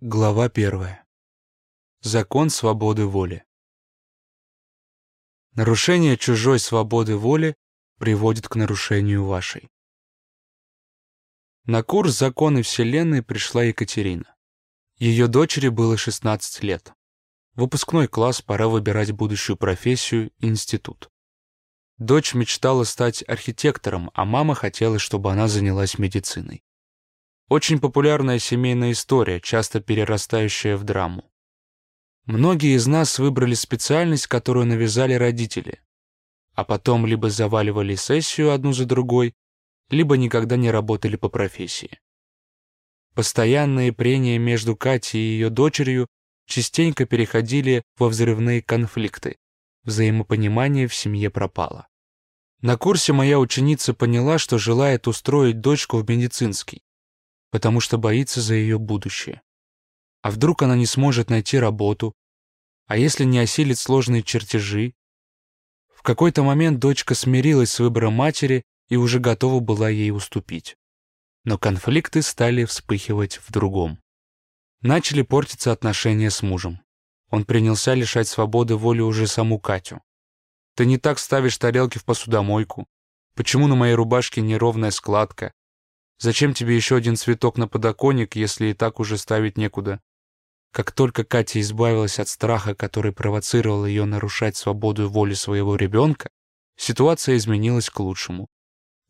Глава первая. Закон свободы воли. Нарушение чужой свободы воли приводит к нарушению вашей. На курс «Законы Вселенной» пришла Екатерина. Ее дочери было 16 лет. Выпускной класс, пора выбирать будущую профессию институт. Дочь мечтала стать архитектором, а мама хотела, чтобы она занялась медициной. Очень популярная семейная история, часто перерастающая в драму. Многие из нас выбрали специальность, которую навязали родители, а потом либо заваливали сессию одну за другой, либо никогда не работали по профессии. Постоянные прения между Катей и ее дочерью частенько переходили во взрывные конфликты. Взаимопонимание в семье пропало. На курсе моя ученица поняла, что желает устроить дочку в медицинский потому что боится за ее будущее. А вдруг она не сможет найти работу? А если не осилит сложные чертежи? В какой-то момент дочка смирилась с выбором матери и уже готова была ей уступить. Но конфликты стали вспыхивать в другом. Начали портиться отношения с мужем. Он принялся лишать свободы воли уже саму Катю. «Ты не так ставишь тарелки в посудомойку. Почему на моей рубашке неровная складка? Зачем тебе еще один цветок на подоконник, если и так уже ставить некуда? Как только Катя избавилась от страха, который провоцировал ее нарушать свободу воли своего ребенка, ситуация изменилась к лучшему.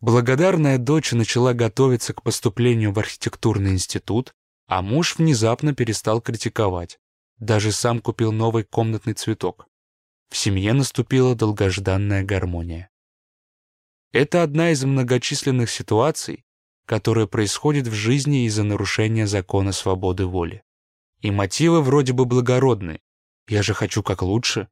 Благодарная дочь начала готовиться к поступлению в архитектурный институт, а муж внезапно перестал критиковать. Даже сам купил новый комнатный цветок. В семье наступила долгожданная гармония. Это одна из многочисленных ситуаций, которое происходит в жизни из-за нарушения закона свободы воли. И мотивы вроде бы благородные. Я же хочу как лучше.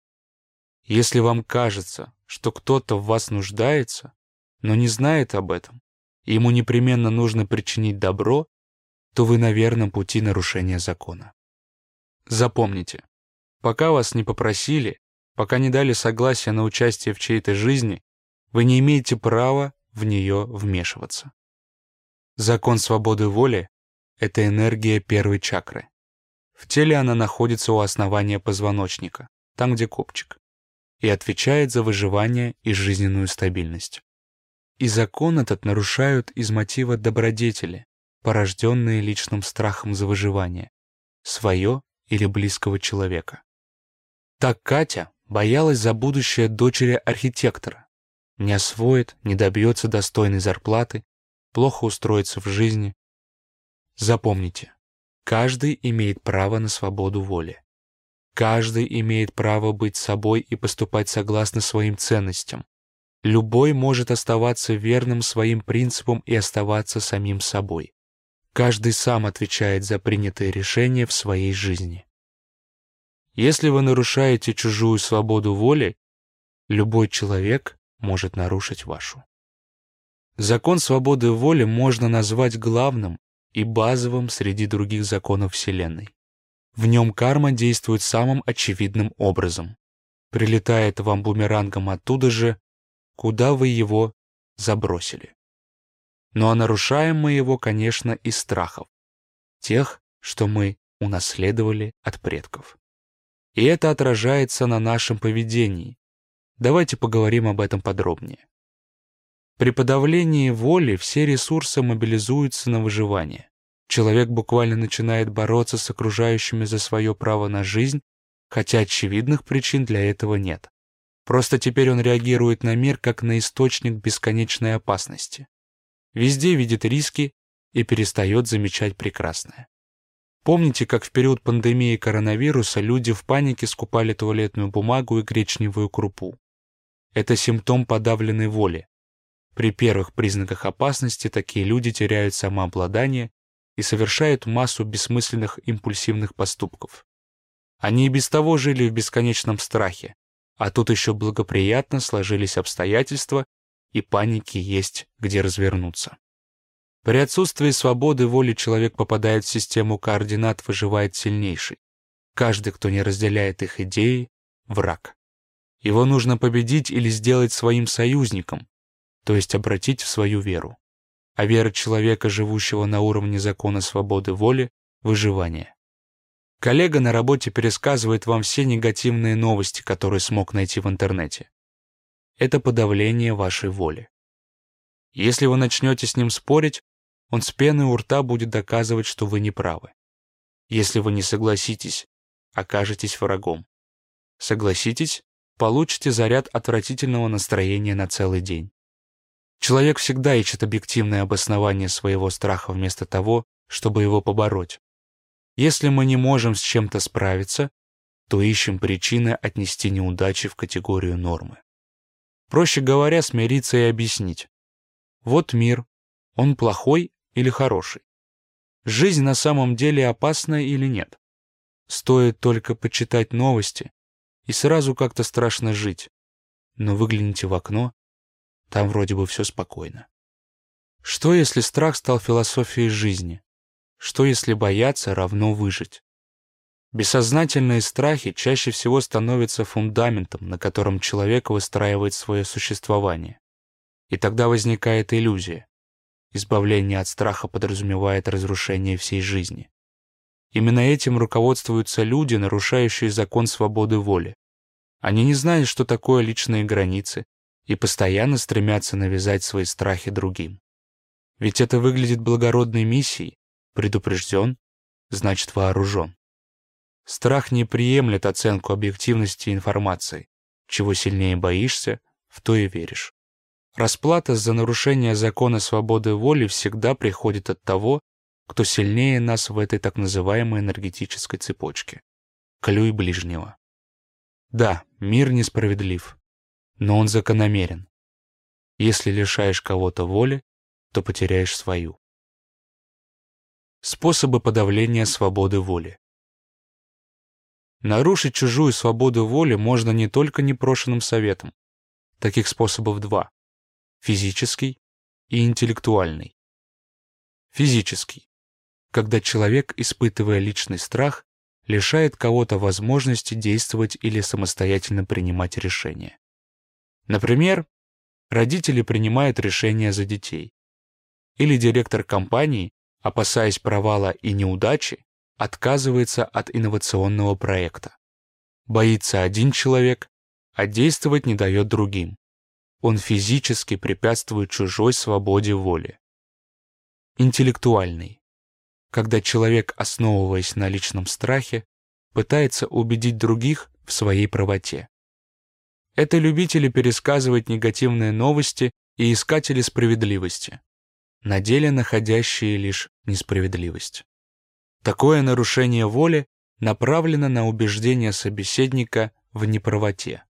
Если вам кажется, что кто-то в вас нуждается, но не знает об этом, и ему непременно нужно причинить добро, то вы на верном пути нарушения закона. Запомните, пока вас не попросили, пока не дали согласия на участие в чьей-то жизни, вы не имеете права в нее вмешиваться. Закон свободы воли — это энергия первой чакры. В теле она находится у основания позвоночника, там, где копчик, и отвечает за выживание и жизненную стабильность. И закон этот нарушают из мотива добродетели, порожденные личным страхом за выживание, свое или близкого человека. Так Катя боялась за будущее дочери архитектора, не освоит, не добьется достойной зарплаты, плохо устроиться в жизни. Запомните, каждый имеет право на свободу воли. Каждый имеет право быть собой и поступать согласно своим ценностям. Любой может оставаться верным своим принципам и оставаться самим собой. Каждый сам отвечает за принятые решения в своей жизни. Если вы нарушаете чужую свободу воли, любой человек может нарушить вашу. Закон свободы воли можно назвать главным и базовым среди других законов Вселенной. В нем карма действует самым очевидным образом. Прилетает вам бумерангом оттуда же, куда вы его забросили. Ну а нарушаем мы его, конечно, из страхов. Тех, что мы унаследовали от предков. И это отражается на нашем поведении. Давайте поговорим об этом подробнее. При подавлении воли все ресурсы мобилизуются на выживание. Человек буквально начинает бороться с окружающими за свое право на жизнь, хотя очевидных причин для этого нет. Просто теперь он реагирует на мир как на источник бесконечной опасности. Везде видит риски и перестает замечать прекрасное. Помните, как в период пандемии коронавируса люди в панике скупали туалетную бумагу и гречневую крупу? Это симптом подавленной воли. При первых признаках опасности такие люди теряют самообладание и совершают массу бессмысленных импульсивных поступков. Они и без того жили в бесконечном страхе, а тут еще благоприятно сложились обстоятельства, и паники есть где развернуться. При отсутствии свободы воли человек попадает в систему координат, выживает сильнейший. Каждый, кто не разделяет их идеи, — враг. Его нужно победить или сделать своим союзником, то есть обратить в свою веру. А вера человека, живущего на уровне закона свободы воли, — выживание. Коллега на работе пересказывает вам все негативные новости, которые смог найти в интернете. Это подавление вашей воли. Если вы начнете с ним спорить, он с пеной у рта будет доказывать, что вы не правы. Если вы не согласитесь, окажетесь врагом. Согласитесь, получите заряд отвратительного настроения на целый день. Человек всегда ищет объективное обоснование своего страха вместо того, чтобы его побороть. Если мы не можем с чем-то справиться, то ищем причины отнести неудачи в категорию нормы. Проще говоря, смириться и объяснить. Вот мир, он плохой или хороший? Жизнь на самом деле опасна или нет? Стоит только почитать новости, и сразу как-то страшно жить. Но выгляните в окно, там вроде бы все спокойно. Что, если страх стал философией жизни? Что, если бояться равно выжить? Бессознательные страхи чаще всего становятся фундаментом, на котором человек выстраивает свое существование. И тогда возникает иллюзия. Избавление от страха подразумевает разрушение всей жизни. Именно этим руководствуются люди, нарушающие закон свободы воли. Они не знают, что такое личные границы, и постоянно стремятся навязать свои страхи другим. Ведь это выглядит благородной миссией. Предупрежден, значит вооружен. Страх не приемлет оценку объективности информации. Чего сильнее боишься, в то и веришь. Расплата за нарушение закона свободы воли всегда приходит от того, кто сильнее нас в этой так называемой энергетической цепочке. Клюй ближнего. Да, мир несправедлив, но он закономерен. Если лишаешь кого-то воли, то потеряешь свою. Способы подавления свободы воли. Нарушить чужую свободу воли можно не только непрошенным советом. Таких способов два – физический и интеллектуальный. Физический. Когда человек, испытывая личный страх, лишает кого-то возможности действовать или самостоятельно принимать решения. Например, родители принимают решения за детей. Или директор компании, опасаясь провала и неудачи, отказывается от инновационного проекта. Боится один человек, а действовать не дает другим. Он физически препятствует чужой свободе воли. Интеллектуальный. Когда человек, основываясь на личном страхе, пытается убедить других в своей правоте. Это любители пересказывать негативные новости и искатели справедливости, на деле находящие лишь несправедливость. Такое нарушение воли направлено на убеждение собеседника в неправоте.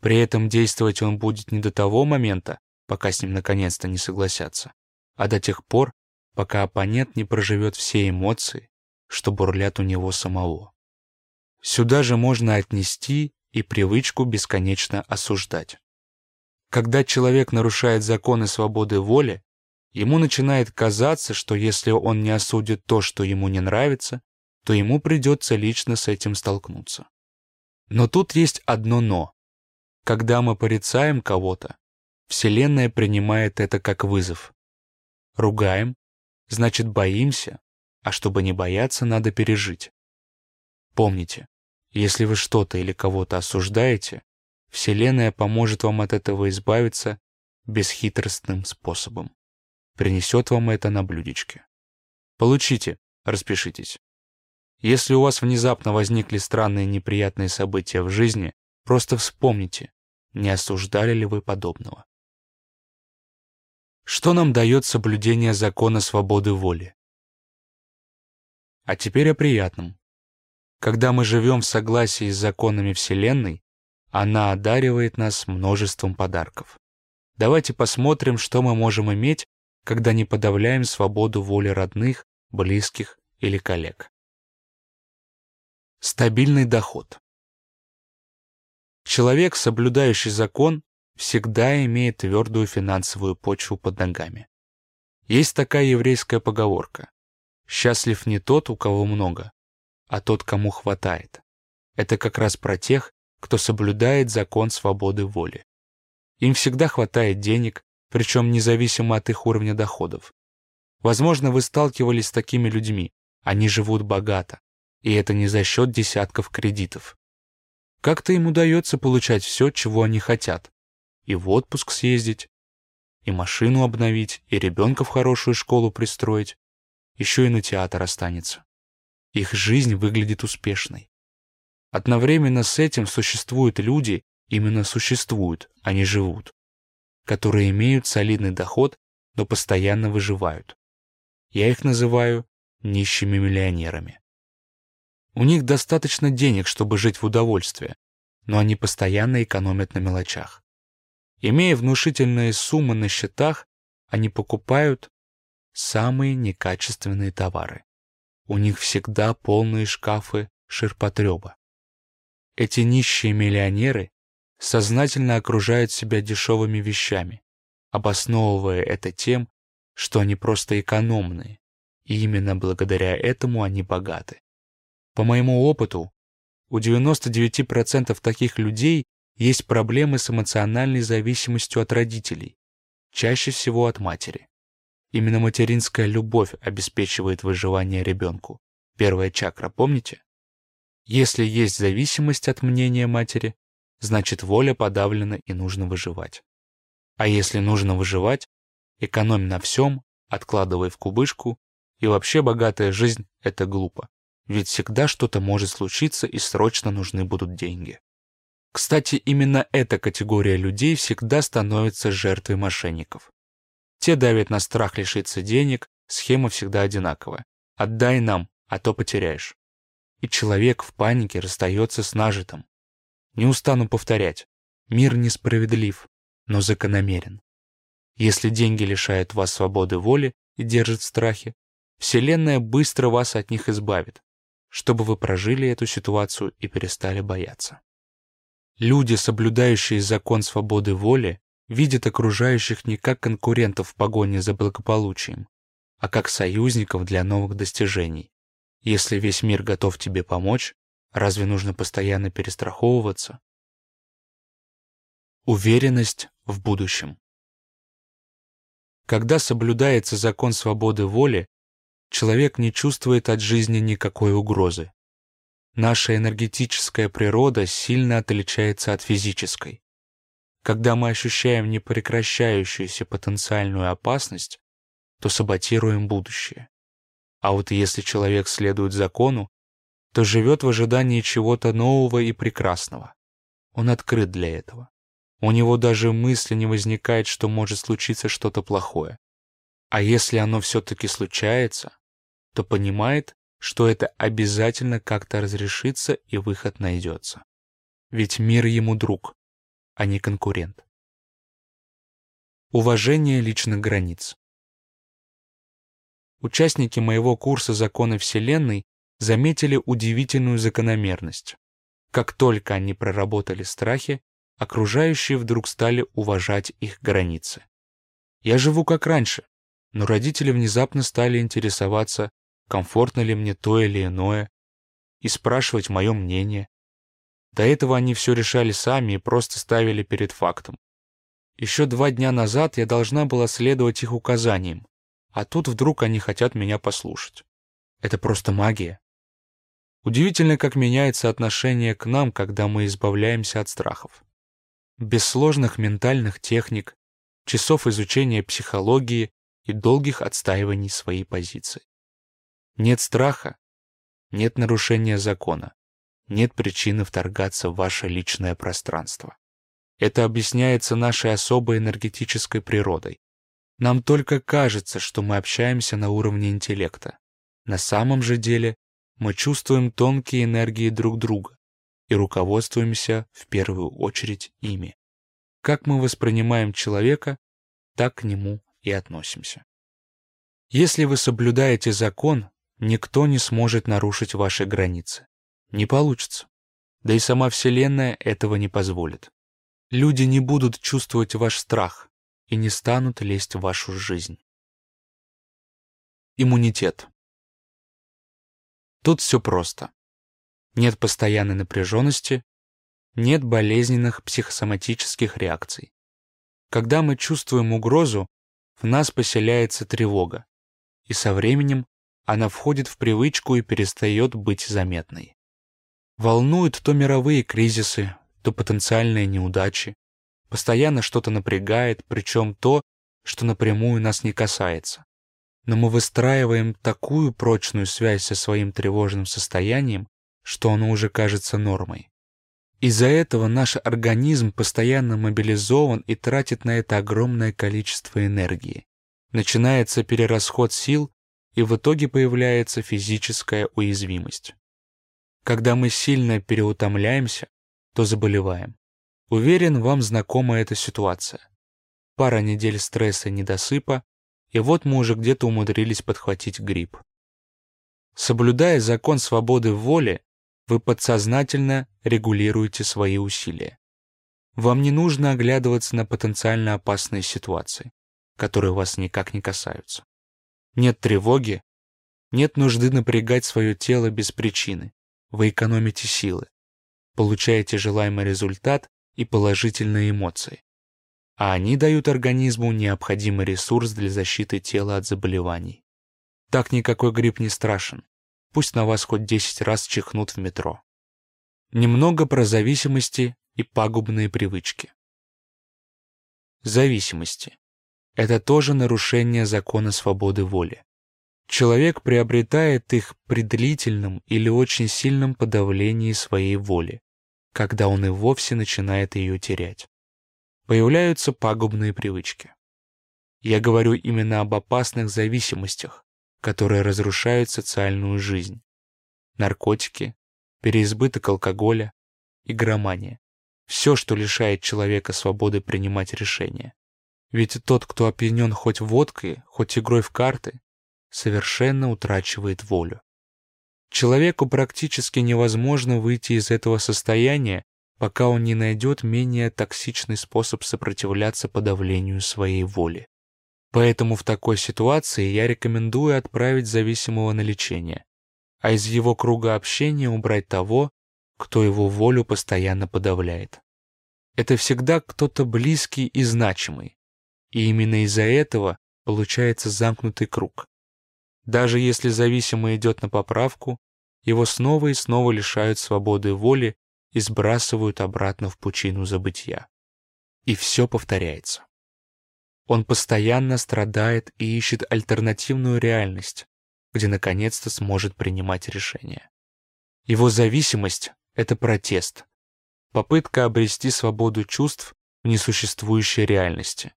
При этом действовать он будет не до того момента, пока с ним наконец-то не согласятся, а до тех пор, пока оппонент не проживет все эмоции, что бурлят у него самого. Сюда же можно отнести и привычку бесконечно осуждать. Когда человек нарушает законы свободы воли, ему начинает казаться, что если он не осудит то, что ему не нравится, то ему придется лично с этим столкнуться. Но тут есть одно «но». Когда мы порицаем кого-то, Вселенная принимает это как вызов. Ругаем, значит боимся, а чтобы не бояться, надо пережить. Помните, если вы что-то или кого-то осуждаете, Вселенная поможет вам от этого избавиться бесхитростным способом. Принесет вам это на блюдечке. Получите, распишитесь. Если у вас внезапно возникли странные неприятные события в жизни, просто вспомните, не осуждали ли вы подобного. Что нам дает соблюдение закона свободы воли? А теперь о приятном. Когда мы живем в согласии с законами Вселенной, она одаривает нас множеством подарков. Давайте посмотрим, что мы можем иметь, когда не подавляем свободу воли родных, близких или коллег. Стабильный доход. Человек, соблюдающий закон, всегда имеет твердую финансовую почву под ногами. Есть такая еврейская поговорка «Счастлив не тот, у кого много, а тот, кому хватает. Это как раз про тех, кто соблюдает закон свободы воли. Им всегда хватает денег, причем независимо от их уровня доходов. Возможно, вы сталкивались с такими людьми. Они живут богато. И это не за счет десятков кредитов. Как-то им удается получать все, чего они хотят. И в отпуск съездить, и машину обновить, и ребенка в хорошую школу пристроить. Еще и на театр останется. Их жизнь выглядит успешной. Одновременно с этим существуют люди, именно существуют, а не живут, которые имеют солидный доход, но постоянно выживают. Я их называю нищими миллионерами. У них достаточно денег, чтобы жить в удовольствие, но они постоянно экономят на мелочах. Имея внушительные суммы на счетах, они покупают самые некачественные товары. У них всегда полные шкафы ширпотреба. Эти нищие миллионеры сознательно окружают себя дешевыми вещами, обосновывая это тем, что они просто экономные, и именно благодаря этому они богаты. По моему опыту, у 99% таких людей есть проблемы с эмоциональной зависимостью от родителей, чаще всего от матери. Именно материнская любовь обеспечивает выживание ребенку. Первая чакра, помните? Если есть зависимость от мнения матери, значит воля подавлена и нужно выживать. А если нужно выживать, экономь на всем, откладывай в кубышку, и вообще богатая жизнь – это глупо. Ведь всегда что-то может случиться и срочно нужны будут деньги. Кстати, именно эта категория людей всегда становится жертвой мошенников. Те давят на страх лишиться денег, схема всегда одинаковая. Отдай нам, а то потеряешь. И человек в панике расстается с нажитым. Не устану повторять. Мир несправедлив, но закономерен. Если деньги лишают вас свободы воли и держат в страхе, Вселенная быстро вас от них избавит, чтобы вы прожили эту ситуацию и перестали бояться. Люди, соблюдающие закон свободы воли, видят окружающих не как конкурентов в погоне за благополучием, а как союзников для новых достижений. Если весь мир готов тебе помочь, разве нужно постоянно перестраховываться? Уверенность в будущем. Когда соблюдается закон свободы воли, человек не чувствует от жизни никакой угрозы. Наша энергетическая природа сильно отличается от физической. Когда мы ощущаем непрекращающуюся потенциальную опасность, то саботируем будущее. А вот если человек следует закону, то живет в ожидании чего-то нового и прекрасного. Он открыт для этого. У него даже мысли не возникает, что может случиться что-то плохое. А если оно все-таки случается, то понимает, что это обязательно как-то разрешится и выход найдется. Ведь мир ему друг, а не конкурент. Уважение личных границ. Участники моего курса «Законы Вселенной» заметили удивительную закономерность. Как только они проработали страхи, окружающие вдруг стали уважать их границы. Я живу как раньше, но родители внезапно стали интересоваться, комфортно ли мне то или иное, и спрашивать мое мнение. До этого они все решали сами и просто ставили перед фактом. Еще два дня назад я должна была следовать их указаниям, а тут вдруг они хотят меня послушать. Это просто магия. Удивительно, как меняется отношение к нам, когда мы избавляемся от страхов. Без сложных ментальных техник, часов изучения психологии и долгих отстаиваний своей позиции. Нет страха, нет нарушения закона, нет причины вторгаться в ваше личное пространство. Это объясняется нашей особой энергетической природой. Нам только кажется, что мы общаемся на уровне интеллекта. На самом же деле мы чувствуем тонкие энергии друг друга и руководствуемся в первую очередь ими. Как мы воспринимаем человека, так к нему и относимся. Если вы соблюдаете закон, Никто не сможет нарушить ваши границы. Не получится. Да и сама Вселенная этого не позволит. Люди не будут чувствовать ваш страх и не станут лезть в вашу жизнь. Иммунитет. Тут все просто. Нет постоянной напряженности, нет болезненных психосоматических реакций. Когда мы чувствуем угрозу, в нас поселяется тревога, и со временем она входит в привычку и перестает быть заметной. Волнуют то мировые кризисы, то потенциальные неудачи. Постоянно что-то напрягает, причем то, что напрямую нас не касается. Но мы выстраиваем такую прочную связь со своим тревожным состоянием, что оно уже кажется нормой. Из-за этого наш организм постоянно мобилизован и тратит на это огромное количество энергии. Начинается перерасход сил, и в итоге появляется физическая уязвимость. Когда мы сильно переутомляемся, то заболеваем. Уверен, вам знакома эта ситуация. Пара недель стресса и недосыпа, и вот мы уже где-то умудрились подхватить грипп. Соблюдая закон свободы воли, вы подсознательно регулируете свои усилия. Вам не нужно оглядываться на потенциально опасные ситуации, которые вас никак не касаются. Нет тревоги, нет нужды напрягать свое тело без причины. Вы экономите силы, получаете желаемый результат и положительные эмоции. А они дают организму необходимый ресурс для защиты тела от заболеваний. Так никакой грипп не страшен. Пусть на вас хоть 10 раз чихнут в метро. Немного про зависимости и пагубные привычки. Зависимости. Это тоже нарушение закона свободы воли. Человек приобретает их при длительном или очень сильном подавлении своей воли, когда он и вовсе начинает ее терять. Появляются пагубные привычки. Я говорю именно об опасных зависимостях, которые разрушают социальную жизнь. Наркотики, переизбыток алкоголя, игромания. Все, что лишает человека свободы принимать решения. Ведь тот, кто опьянен хоть водкой, хоть игрой в карты, совершенно утрачивает волю. Человеку практически невозможно выйти из этого состояния, пока он не найдет менее токсичный способ сопротивляться подавлению своей воли. Поэтому в такой ситуации я рекомендую отправить зависимого на лечение, а из его круга общения убрать того, кто его волю постоянно подавляет. Это всегда кто-то близкий и значимый, и именно из-за этого получается замкнутый круг. Даже если зависимый идет на поправку, его снова и снова лишают свободы воли и сбрасывают обратно в пучину забытия. И все повторяется. Он постоянно страдает и ищет альтернативную реальность, где наконец-то сможет принимать решения. Его зависимость — это протест, попытка обрести свободу чувств в несуществующей реальности.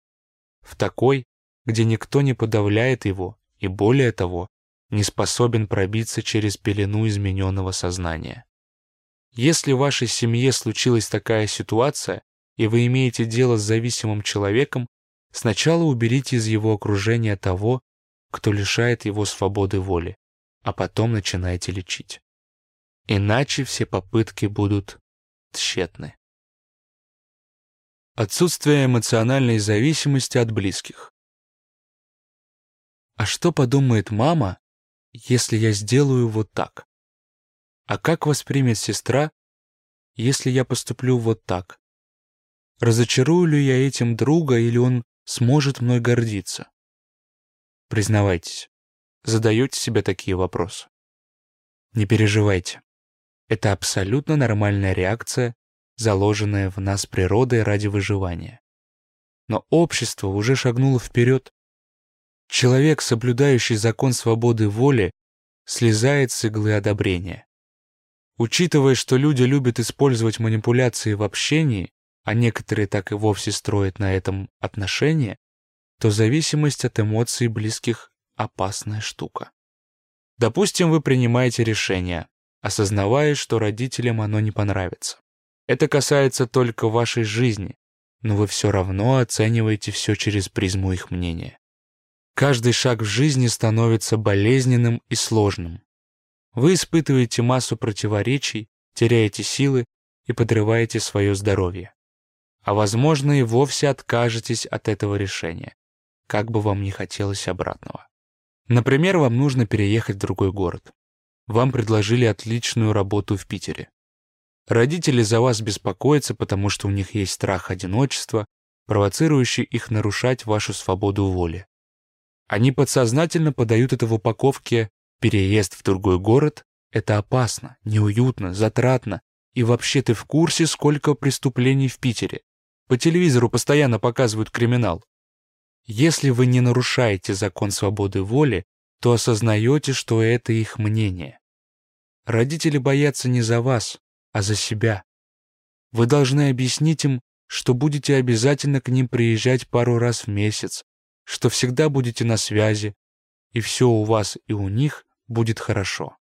В такой, где никто не подавляет его и, более того, не способен пробиться через пелену измененного сознания. Если в вашей семье случилась такая ситуация, и вы имеете дело с зависимым человеком, Сначала уберите из его окружения того, кто лишает его свободы воли, а потом начинайте лечить. Иначе все попытки будут тщетны. Отсутствие эмоциональной зависимости от близких. А что подумает мама, если я сделаю вот так? А как воспримет сестра, если я поступлю вот так? Разочарую ли я этим друга, или он сможет мной гордиться? Признавайтесь, задаете себе такие вопросы? Не переживайте. Это абсолютно нормальная реакция, заложенная в нас природой ради выживания. Но общество уже шагнуло вперед. Человек, соблюдающий закон свободы воли, слезает с иглы одобрения. Учитывая, что люди любят использовать манипуляции в общении, а некоторые так и вовсе строят на этом отношения, то зависимость от эмоций близких – опасная штука. Допустим, вы принимаете решение, осознавая, что родителям оно не понравится. Это касается только вашей жизни, но вы все равно оцениваете все через призму их мнения. Каждый шаг в жизни становится болезненным и сложным. Вы испытываете массу противоречий, теряете силы и подрываете свое здоровье а, возможно, и вовсе откажетесь от этого решения, как бы вам ни хотелось обратного. Например, вам нужно переехать в другой город. Вам предложили отличную работу в Питере. Родители за вас беспокоятся, потому что у них есть страх одиночества, провоцирующий их нарушать вашу свободу воли. Они подсознательно подают это в упаковке Переезд в другой город — это опасно, неуютно, затратно. И вообще ты в курсе, сколько преступлений в Питере? По телевизору постоянно показывают криминал. Если вы не нарушаете закон свободы воли, то осознаете, что это их мнение. Родители боятся не за вас, а за себя. Вы должны объяснить им, что будете обязательно к ним приезжать пару раз в месяц, что всегда будете на связи, и все у вас и у них будет хорошо.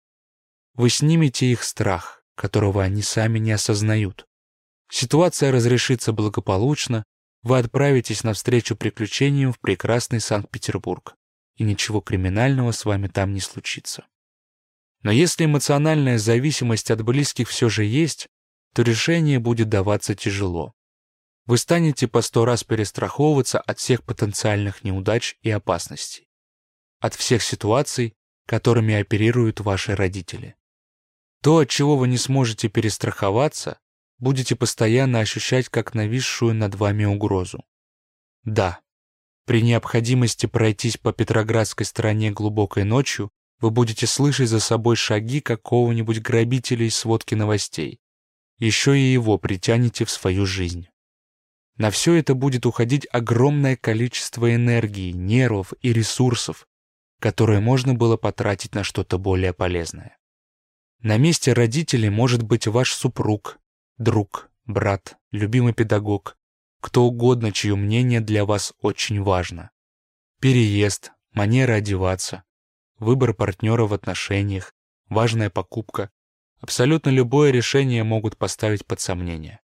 Вы снимете их страх, которого они сами не осознают. Ситуация разрешится благополучно, вы отправитесь навстречу приключениям в прекрасный Санкт-Петербург, и ничего криминального с вами там не случится. Но если эмоциональная зависимость от близких все же есть, то решение будет даваться тяжело. Вы станете по сто раз перестраховываться от всех потенциальных неудач и опасностей. От всех ситуаций, которыми оперируют ваши родители. То, от чего вы не сможете перестраховаться, будете постоянно ощущать как нависшую над вами угрозу. Да, при необходимости пройтись по Петроградской стороне глубокой ночью вы будете слышать за собой шаги какого-нибудь грабителя из сводки новостей. Еще и его притянете в свою жизнь. На все это будет уходить огромное количество энергии, нервов и ресурсов, которые можно было потратить на что-то более полезное. На месте родителей может быть ваш супруг, друг, брат, любимый педагог, кто угодно, чье мнение для вас очень важно. Переезд, манера одеваться, выбор партнера в отношениях, важная покупка. Абсолютно любое решение могут поставить под сомнение.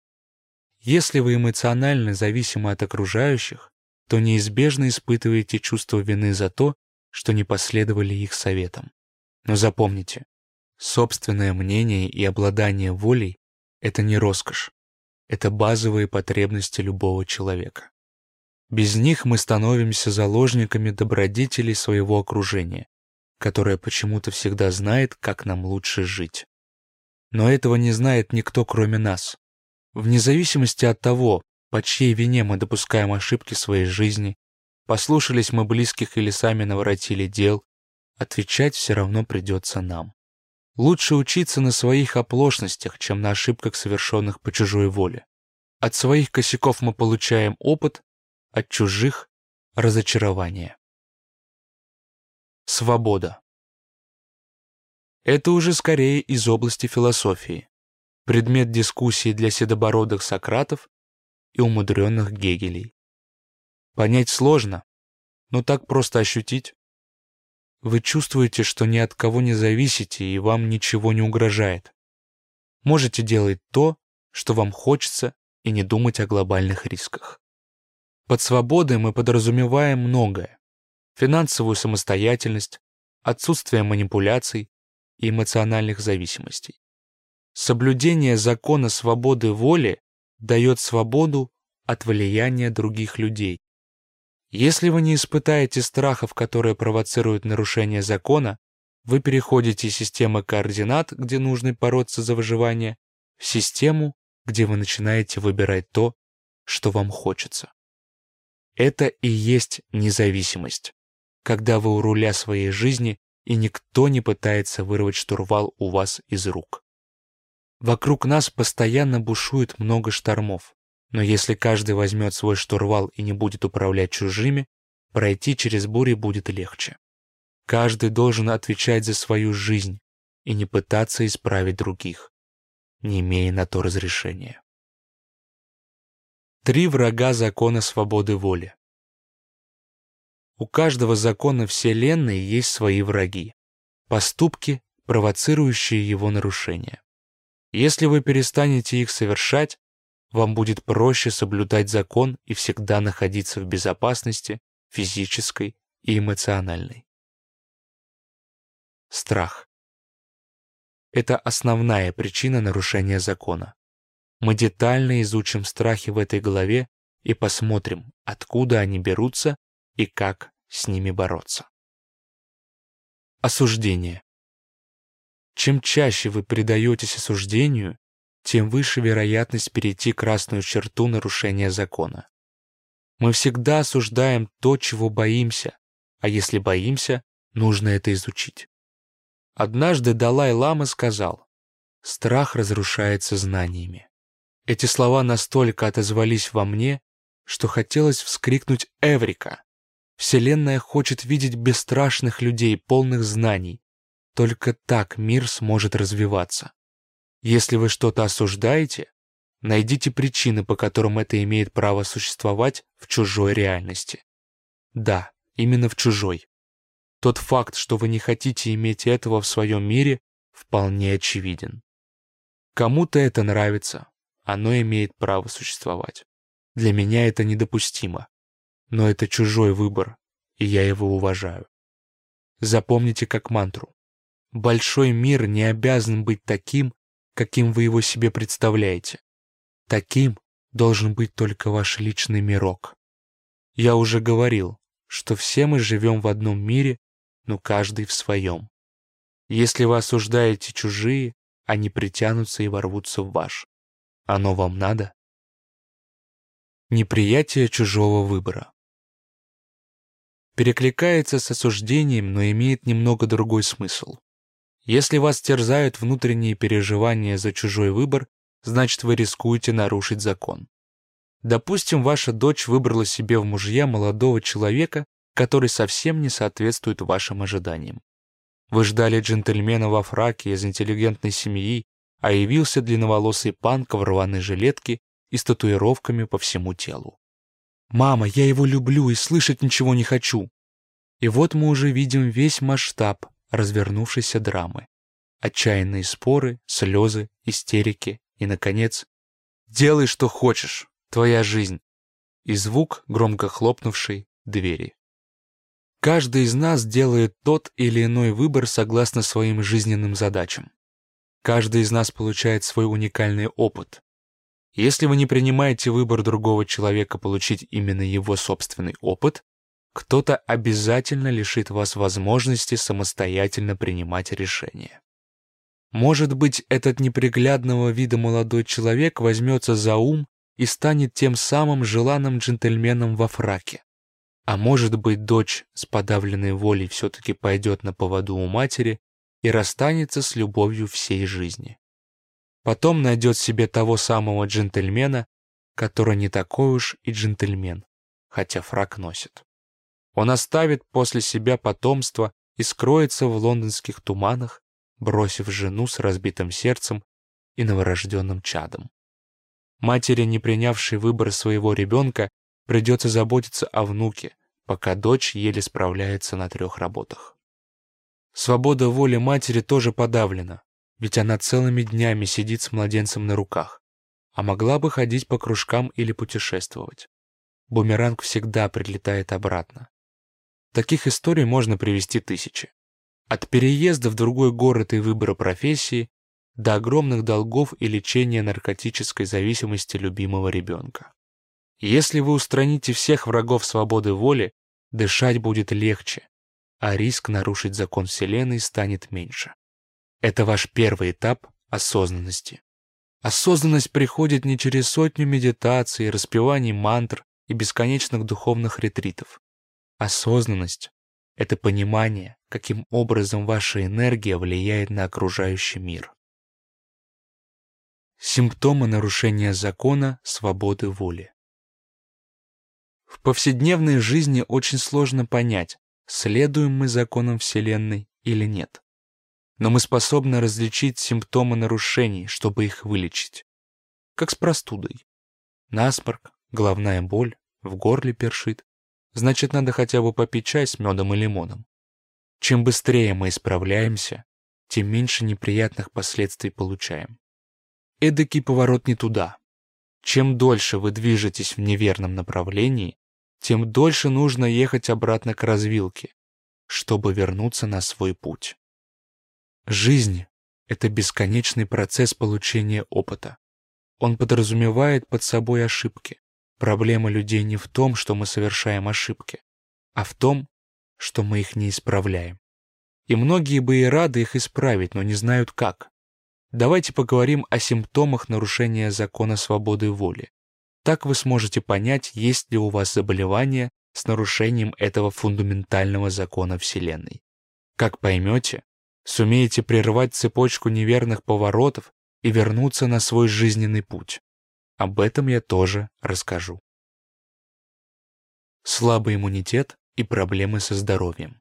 Если вы эмоционально зависимы от окружающих, то неизбежно испытываете чувство вины за то, что не последовали их советам. Но запомните, собственное мнение и обладание волей — это не роскошь, это базовые потребности любого человека. Без них мы становимся заложниками добродетелей своего окружения, которое почему-то всегда знает, как нам лучше жить. Но этого не знает никто, кроме нас. Вне зависимости от того, по чьей вине мы допускаем ошибки своей жизни, послушались мы близких или сами наворотили дел, отвечать все равно придется нам. Лучше учиться на своих оплошностях, чем на ошибках, совершенных по чужой воле. От своих косяков мы получаем опыт, от чужих — разочарование. Свобода. Это уже скорее из области философии, предмет дискуссии для седобородых Сократов и умудренных Гегелей. Понять сложно, но так просто ощутить. Вы чувствуете, что ни от кого не зависите и вам ничего не угрожает. Можете делать то, что вам хочется, и не думать о глобальных рисках. Под свободой мы подразумеваем многое финансовую самостоятельность, отсутствие манипуляций и эмоциональных зависимостей. Соблюдение закона свободы воли дает свободу от влияния других людей. Если вы не испытаете страхов, которые провоцируют нарушение закона, вы переходите из системы координат, где нужно бороться за выживание, в систему, где вы начинаете выбирать то, что вам хочется. Это и есть независимость когда вы у руля своей жизни, и никто не пытается вырвать штурвал у вас из рук. Вокруг нас постоянно бушует много штормов, но если каждый возьмет свой штурвал и не будет управлять чужими, пройти через бури будет легче. Каждый должен отвечать за свою жизнь и не пытаться исправить других, не имея на то разрешения. Три врага закона свободы воли. У каждого закона Вселенной есть свои враги. Поступки, провоцирующие его нарушения. Если вы перестанете их совершать, вам будет проще соблюдать закон и всегда находиться в безопасности физической и эмоциональной. Страх. Это основная причина нарушения закона. Мы детально изучим страхи в этой главе и посмотрим, откуда они берутся и как с ними бороться. Осуждение. Чем чаще вы предаетесь осуждению, тем выше вероятность перейти красную черту нарушения закона. Мы всегда осуждаем то, чего боимся, а если боимся, нужно это изучить. Однажды Далай-лама сказал, «Страх разрушается знаниями». Эти слова настолько отозвались во мне, что хотелось вскрикнуть «Эврика!». Вселенная хочет видеть бесстрашных людей, полных знаний. Только так мир сможет развиваться. Если вы что-то осуждаете, найдите причины, по которым это имеет право существовать в чужой реальности. Да, именно в чужой. Тот факт, что вы не хотите иметь этого в своем мире, вполне очевиден. Кому-то это нравится, оно имеет право существовать. Для меня это недопустимо. Но это чужой выбор, и я его уважаю. Запомните как мантру. Большой мир не обязан быть таким, каким вы его себе представляете. Таким должен быть только ваш личный мирок. Я уже говорил, что все мы живем в одном мире, но каждый в своем. Если вы осуждаете чужие, они притянутся и ворвутся в ваш. Оно вам надо? Неприятие чужого выбора. Перекликается с осуждением, но имеет немного другой смысл. Если вас терзают внутренние переживания за чужой выбор, значит вы рискуете нарушить закон. Допустим, ваша дочь выбрала себе в мужья молодого человека, который совсем не соответствует вашим ожиданиям. Вы ждали джентльмена во фраке из интеллигентной семьи, а явился длинноволосый панк в рваной жилетке и с татуировками по всему телу. «Мама, я его люблю и слышать ничего не хочу!» И вот мы уже видим весь масштаб развернувшейся драмы. Отчаянные споры, слезы, истерики и, наконец, «Делай, что хочешь, твоя жизнь!» и звук, громко хлопнувшей двери. Каждый из нас делает тот или иной выбор согласно своим жизненным задачам. Каждый из нас получает свой уникальный опыт. Если вы не принимаете выбор другого человека получить именно его собственный опыт, кто-то обязательно лишит вас возможности самостоятельно принимать решения. Может быть, этот неприглядного вида молодой человек возьмется за ум и станет тем самым желанным джентльменом во фраке. А может быть, дочь с подавленной волей все-таки пойдет на поводу у матери и расстанется с любовью всей жизни. Потом найдет себе того самого джентльмена, который не такой уж и джентльмен, хотя фрак носит. Он оставит после себя потомство и скроется в лондонских туманах, бросив жену с разбитым сердцем и новорожденным чадом. Матери, не принявшей выбор своего ребенка, придется заботиться о внуке, пока дочь еле справляется на трех работах. Свобода воли матери тоже подавлена, ведь она целыми днями сидит с младенцем на руках, а могла бы ходить по кружкам или путешествовать. Бумеранг всегда прилетает обратно. Таких историй можно привести тысячи. От переезда в другой город и выбора профессии до огромных долгов и лечения наркотической зависимости любимого ребенка. Если вы устраните всех врагов свободы воли, дышать будет легче, а риск нарушить закон Вселенной станет меньше. Это ваш первый этап осознанности. Осознанность приходит не через сотню медитаций, распеваний мантр и бесконечных духовных ретритов. Осознанность — это понимание, каким образом ваша энергия влияет на окружающий мир. Симптомы нарушения закона свободы воли. В повседневной жизни очень сложно понять, следуем мы законам Вселенной или нет. Но мы способны различить симптомы нарушений, чтобы их вылечить. Как с простудой. Насморк, головная боль, в горле першит, значит, надо хотя бы попить чай с медом и лимоном. Чем быстрее мы исправляемся, тем меньше неприятных последствий получаем. Эдакий поворот не туда. Чем дольше вы движетесь в неверном направлении, тем дольше нужно ехать обратно к развилке, чтобы вернуться на свой путь. Жизнь — это бесконечный процесс получения опыта. Он подразумевает под собой ошибки. Проблема людей не в том, что мы совершаем ошибки, а в том, что мы их не исправляем. И многие бы и рады их исправить, но не знают как. Давайте поговорим о симптомах нарушения закона свободы воли. Так вы сможете понять, есть ли у вас заболевание с нарушением этого фундаментального закона Вселенной. Как поймете, Сумеете прервать цепочку неверных поворотов и вернуться на свой жизненный путь. Об этом я тоже расскажу. Слабый иммунитет и проблемы со здоровьем.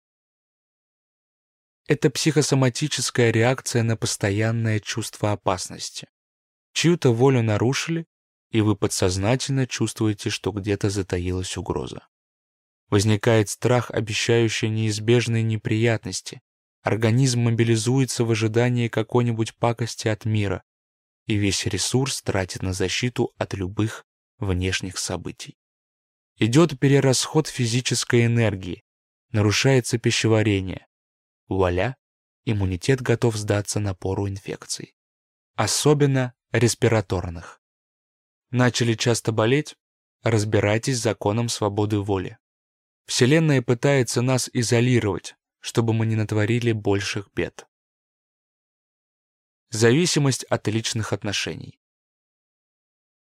Это психосоматическая реакция на постоянное чувство опасности. Чью-то волю нарушили, и вы подсознательно чувствуете, что где-то затаилась угроза. Возникает страх, обещающий неизбежные неприятности. Организм мобилизуется в ожидании какой-нибудь пакости от мира, и весь ресурс тратит на защиту от любых внешних событий. Идет перерасход физической энергии, нарушается пищеварение. Вуаля, иммунитет готов сдаться напору инфекций. Особенно респираторных. Начали часто болеть? Разбирайтесь с законом свободы воли. Вселенная пытается нас изолировать, чтобы мы не натворили больших бед. Зависимость от личных отношений.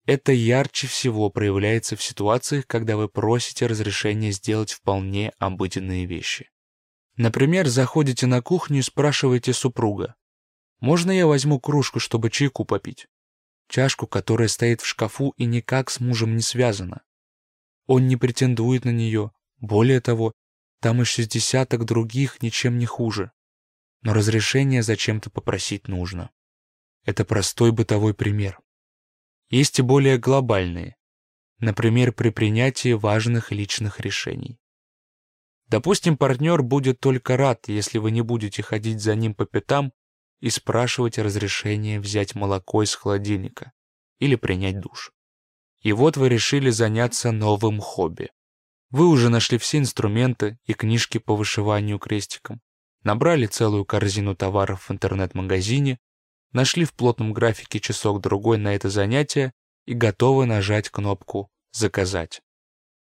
Это ярче всего проявляется в ситуациях, когда вы просите разрешения сделать вполне обыденные вещи. Например, заходите на кухню и спрашиваете супруга, «Можно я возьму кружку, чтобы чайку попить?» Чашку, которая стоит в шкафу и никак с мужем не связана. Он не претендует на нее, более того, там еще десяток других ничем не хуже. Но разрешение зачем-то попросить нужно. Это простой бытовой пример. Есть и более глобальные. Например, при принятии важных личных решений. Допустим, партнер будет только рад, если вы не будете ходить за ним по пятам и спрашивать разрешение взять молоко из холодильника или принять душ. И вот вы решили заняться новым хобби. Вы уже нашли все инструменты и книжки по вышиванию крестиком, набрали целую корзину товаров в интернет-магазине, нашли в плотном графике часок-другой на это занятие и готовы нажать кнопку «Заказать».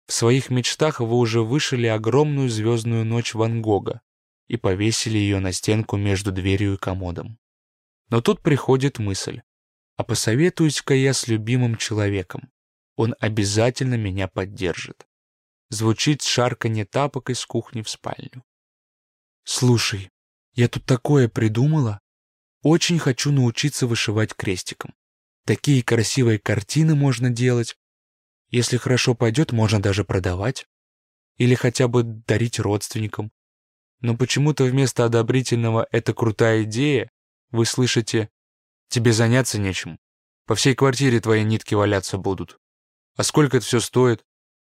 В своих мечтах вы уже вышили огромную звездную ночь Ван Гога и повесили ее на стенку между дверью и комодом. Но тут приходит мысль, а посоветуюсь-ка я с любимым человеком. Он обязательно меня поддержит звучит шарканье тапок из кухни в спальню. «Слушай, я тут такое придумала. Очень хочу научиться вышивать крестиком. Такие красивые картины можно делать. Если хорошо пойдет, можно даже продавать. Или хотя бы дарить родственникам. Но почему-то вместо одобрительного «это крутая идея» вы слышите «тебе заняться нечем. По всей квартире твои нитки валяться будут. А сколько это все стоит?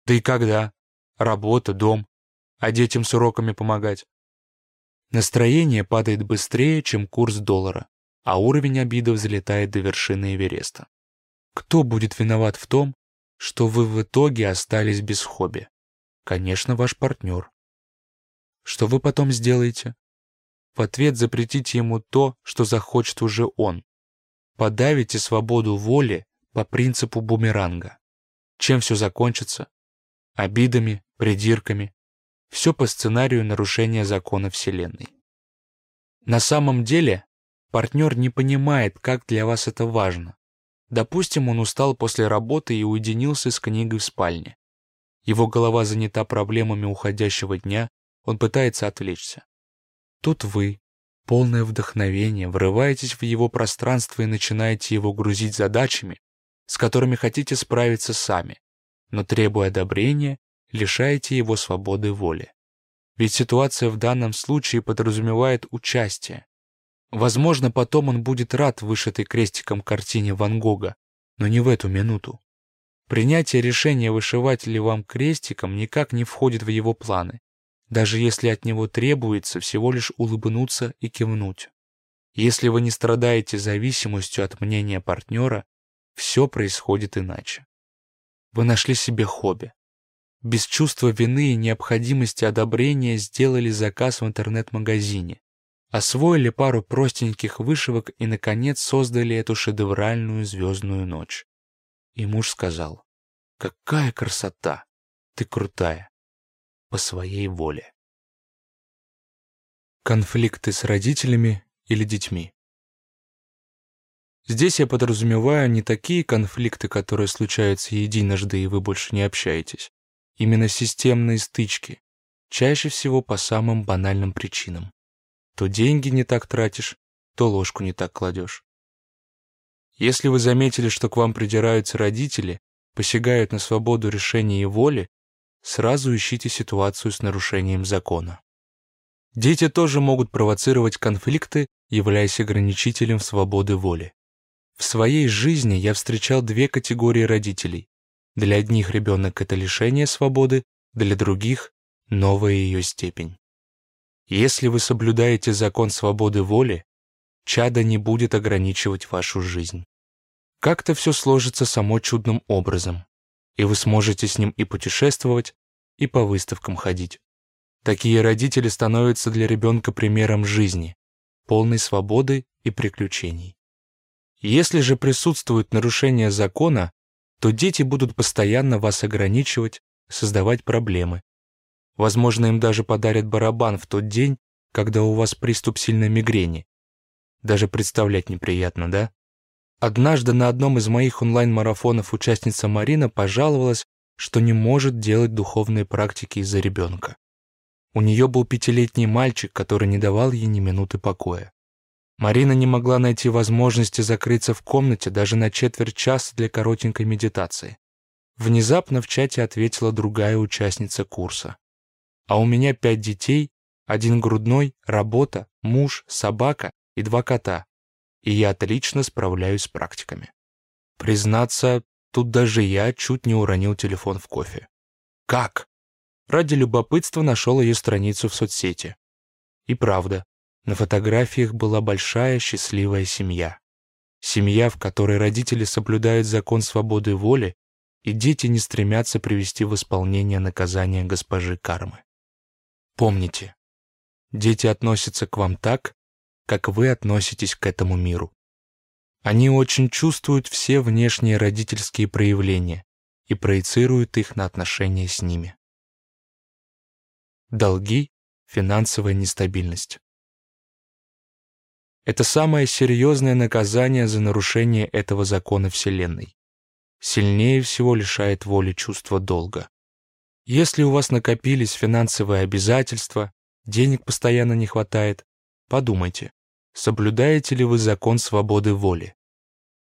Да и когда? работа, дом, а детям с уроками помогать. Настроение падает быстрее, чем курс доллара, а уровень обиды взлетает до вершины Эвереста. Кто будет виноват в том, что вы в итоге остались без хобби? Конечно, ваш партнер. Что вы потом сделаете? В ответ запретите ему то, что захочет уже он. Подавите свободу воли по принципу бумеранга. Чем все закончится? Обидами, придирками. Все по сценарию нарушения закона Вселенной. На самом деле, партнер не понимает, как для вас это важно. Допустим, он устал после работы и уединился с книгой в спальне. Его голова занята проблемами уходящего дня, он пытается отвлечься. Тут вы, полное вдохновение, врываетесь в его пространство и начинаете его грузить задачами, с которыми хотите справиться сами, но требуя одобрения лишаете его свободы воли. Ведь ситуация в данном случае подразумевает участие. Возможно, потом он будет рад вышитой крестиком картине Ван Гога, но не в эту минуту. Принятие решения, вышивать ли вам крестиком, никак не входит в его планы, даже если от него требуется всего лишь улыбнуться и кивнуть. Если вы не страдаете зависимостью от мнения партнера, все происходит иначе. Вы нашли себе хобби, без чувства вины и необходимости одобрения сделали заказ в интернет-магазине, освоили пару простеньких вышивок и, наконец, создали эту шедевральную звездную ночь. И муж сказал, «Какая красота! Ты крутая! По своей воле!» Конфликты с родителями или детьми Здесь я подразумеваю не такие конфликты, которые случаются единожды, и вы больше не общаетесь, Именно системные стычки, чаще всего по самым банальным причинам. то деньги не так тратишь, то ложку не так кладешь. Если вы заметили, что к вам придираются родители, посягают на свободу решения и воли, сразу ищите ситуацию с нарушением закона. Дети тоже могут провоцировать конфликты, являясь ограничителем свободы воли. В своей жизни я встречал две категории родителей. Для одних ребенок – это лишение свободы, для других – новая ее степень. Если вы соблюдаете закон свободы воли, чада не будет ограничивать вашу жизнь. Как-то все сложится само чудным образом, и вы сможете с ним и путешествовать, и по выставкам ходить. Такие родители становятся для ребенка примером жизни, полной свободы и приключений. Если же присутствует нарушение закона, то дети будут постоянно вас ограничивать, создавать проблемы. Возможно, им даже подарят барабан в тот день, когда у вас приступ сильной мигрени. Даже представлять неприятно, да? Однажды на одном из моих онлайн-марафонов участница Марина пожаловалась, что не может делать духовные практики из-за ребенка. У нее был пятилетний мальчик, который не давал ей ни минуты покоя. Марина не могла найти возможности закрыться в комнате даже на четверть часа для коротенькой медитации. Внезапно в чате ответила другая участница курса. «А у меня пять детей, один грудной, работа, муж, собака и два кота и я отлично справляюсь с практиками. Признаться, тут даже я чуть не уронил телефон в кофе. Как? Ради любопытства нашел ее страницу в соцсети. И правда, на фотографиях была большая счастливая семья. Семья, в которой родители соблюдают закон свободы воли, и дети не стремятся привести в исполнение наказания госпожи кармы. Помните, дети относятся к вам так, как вы относитесь к этому миру. Они очень чувствуют все внешние родительские проявления и проецируют их на отношения с ними. Долги, финансовая нестабильность. Это самое серьезное наказание за нарушение этого закона Вселенной. Сильнее всего лишает воли чувства долга. Если у вас накопились финансовые обязательства, денег постоянно не хватает, Подумайте, соблюдаете ли вы закон свободы воли?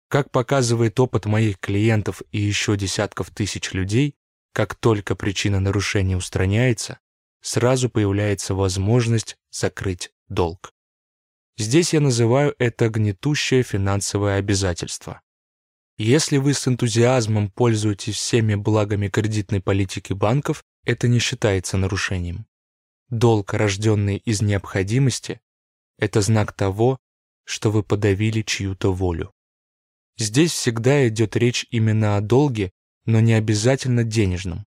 Как показывает опыт моих клиентов и еще десятков тысяч людей, как только причина нарушения устраняется, сразу появляется возможность закрыть долг. Здесь я называю это гнетущее финансовое обязательство. Если вы с энтузиазмом пользуетесь всеми благами кредитной политики банков, это не считается нарушением. Долг, рожденный из необходимости, это знак того, что вы подавили чью-то волю. Здесь всегда идет речь именно о долге, но не обязательно денежном.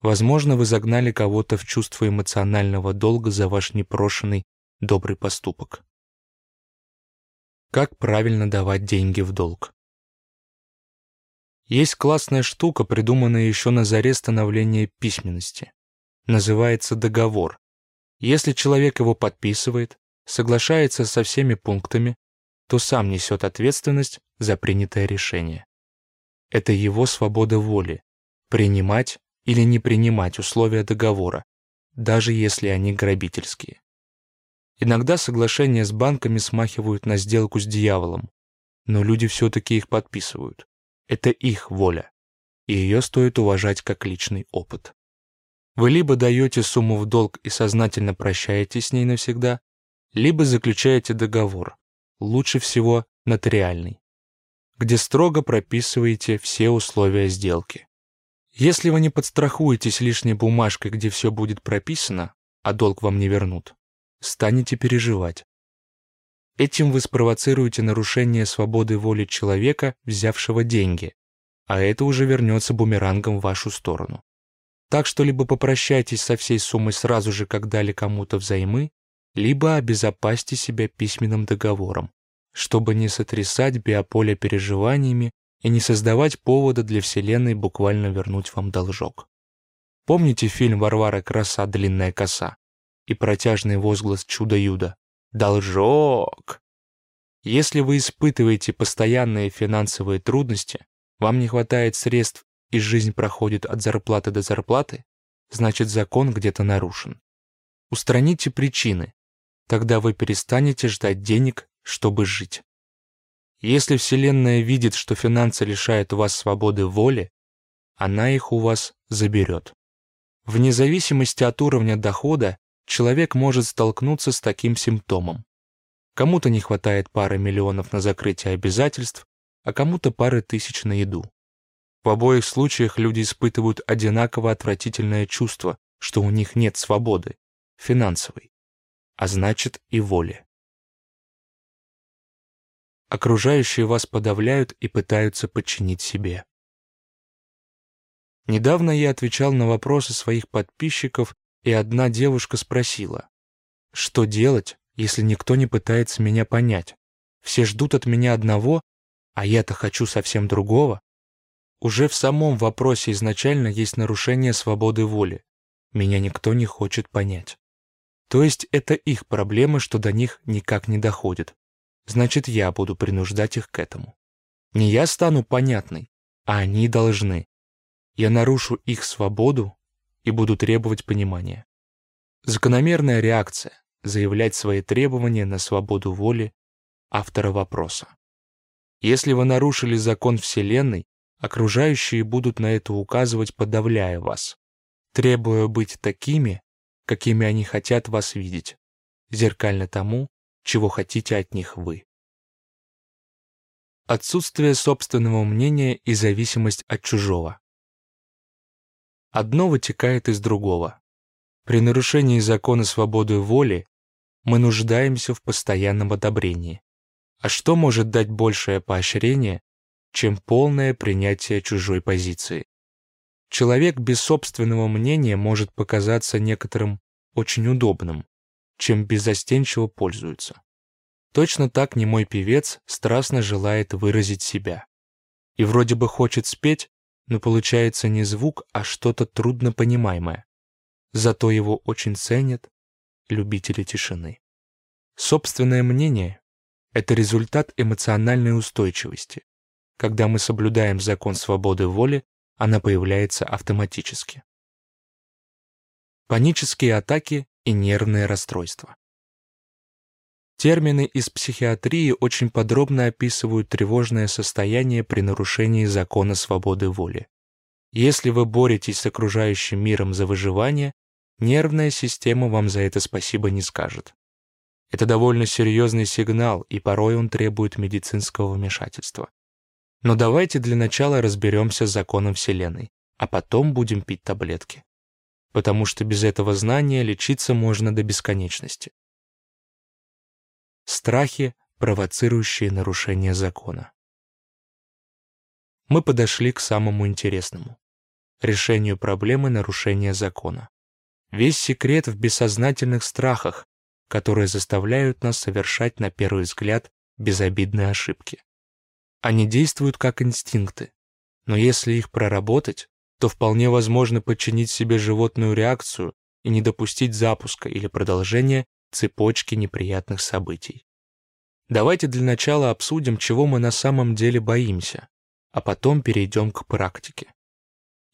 Возможно, вы загнали кого-то в чувство эмоционального долга за ваш непрошенный добрый поступок. Как правильно давать деньги в долг? Есть классная штука, придуманная еще на заре становления письменности. Называется договор. Если человек его подписывает, соглашается со всеми пунктами, то сам несет ответственность за принятое решение. Это его свобода воли – принимать или не принимать условия договора, даже если они грабительские. Иногда соглашения с банками смахивают на сделку с дьяволом, но люди все-таки их подписывают. Это их воля, и ее стоит уважать как личный опыт. Вы либо даете сумму в долг и сознательно прощаетесь с ней навсегда, либо заключаете договор, лучше всего нотариальный, где строго прописываете все условия сделки. Если вы не подстрахуетесь лишней бумажкой, где все будет прописано, а долг вам не вернут, станете переживать. Этим вы спровоцируете нарушение свободы воли человека, взявшего деньги, а это уже вернется бумерангом в вашу сторону. Так что либо попрощайтесь со всей суммой сразу же, как дали кому-то взаймы, либо обезопасьте себя письменным договором, чтобы не сотрясать биополе переживаниями и не создавать повода для Вселенной буквально вернуть вам должок. Помните фильм «Варвара краса, длинная коса» и протяжный возглас чудо-юда «Должок!»? Если вы испытываете постоянные финансовые трудности, вам не хватает средств и жизнь проходит от зарплаты до зарплаты, значит закон где-то нарушен. Устраните причины, тогда вы перестанете ждать денег, чтобы жить. Если Вселенная видит, что финансы лишают вас свободы воли, она их у вас заберет. Вне зависимости от уровня дохода человек может столкнуться с таким симптомом. Кому-то не хватает пары миллионов на закрытие обязательств, а кому-то пары тысяч на еду. В обоих случаях люди испытывают одинаково отвратительное чувство, что у них нет свободы, финансовой, а значит и воли. Окружающие вас подавляют и пытаются подчинить себе. Недавно я отвечал на вопросы своих подписчиков, и одна девушка спросила, что делать, если никто не пытается меня понять? Все ждут от меня одного, а я-то хочу совсем другого. Уже в самом вопросе изначально есть нарушение свободы воли. Меня никто не хочет понять. То есть это их проблемы, что до них никак не доходит. Значит, я буду принуждать их к этому. Не я стану понятной, а они должны. Я нарушу их свободу и буду требовать понимания. Закономерная реакция — заявлять свои требования на свободу воли автора вопроса. Если вы нарушили закон Вселенной, окружающие будут на это указывать, подавляя вас, требуя быть такими, какими они хотят вас видеть, зеркально тому, чего хотите от них вы. Отсутствие собственного мнения и зависимость от чужого. Одно вытекает из другого. При нарушении закона свободы воли мы нуждаемся в постоянном одобрении. А что может дать большее поощрение, чем полное принятие чужой позиции? Человек без собственного мнения может показаться некоторым очень удобным, чем беззастенчиво пользуется. Точно так немой певец страстно желает выразить себя. И вроде бы хочет спеть, но получается не звук, а что-то труднопонимаемое. Зато его очень ценят любители тишины. Собственное мнение это результат эмоциональной устойчивости. Когда мы соблюдаем закон свободы воли, она появляется автоматически. Панические атаки и нервные расстройства. Термины из психиатрии очень подробно описывают тревожное состояние при нарушении закона свободы воли. Если вы боретесь с окружающим миром за выживание, нервная система вам за это спасибо не скажет. Это довольно серьезный сигнал, и порой он требует медицинского вмешательства. Но давайте для начала разберемся с законом Вселенной, а потом будем пить таблетки. Потому что без этого знания лечиться можно до бесконечности. Страхи, провоцирующие нарушение закона. Мы подошли к самому интересному — решению проблемы нарушения закона. Весь секрет в бессознательных страхах, которые заставляют нас совершать на первый взгляд безобидные ошибки. Они действуют как инстинкты, но если их проработать, то вполне возможно подчинить себе животную реакцию и не допустить запуска или продолжения цепочки неприятных событий. Давайте для начала обсудим, чего мы на самом деле боимся, а потом перейдем к практике.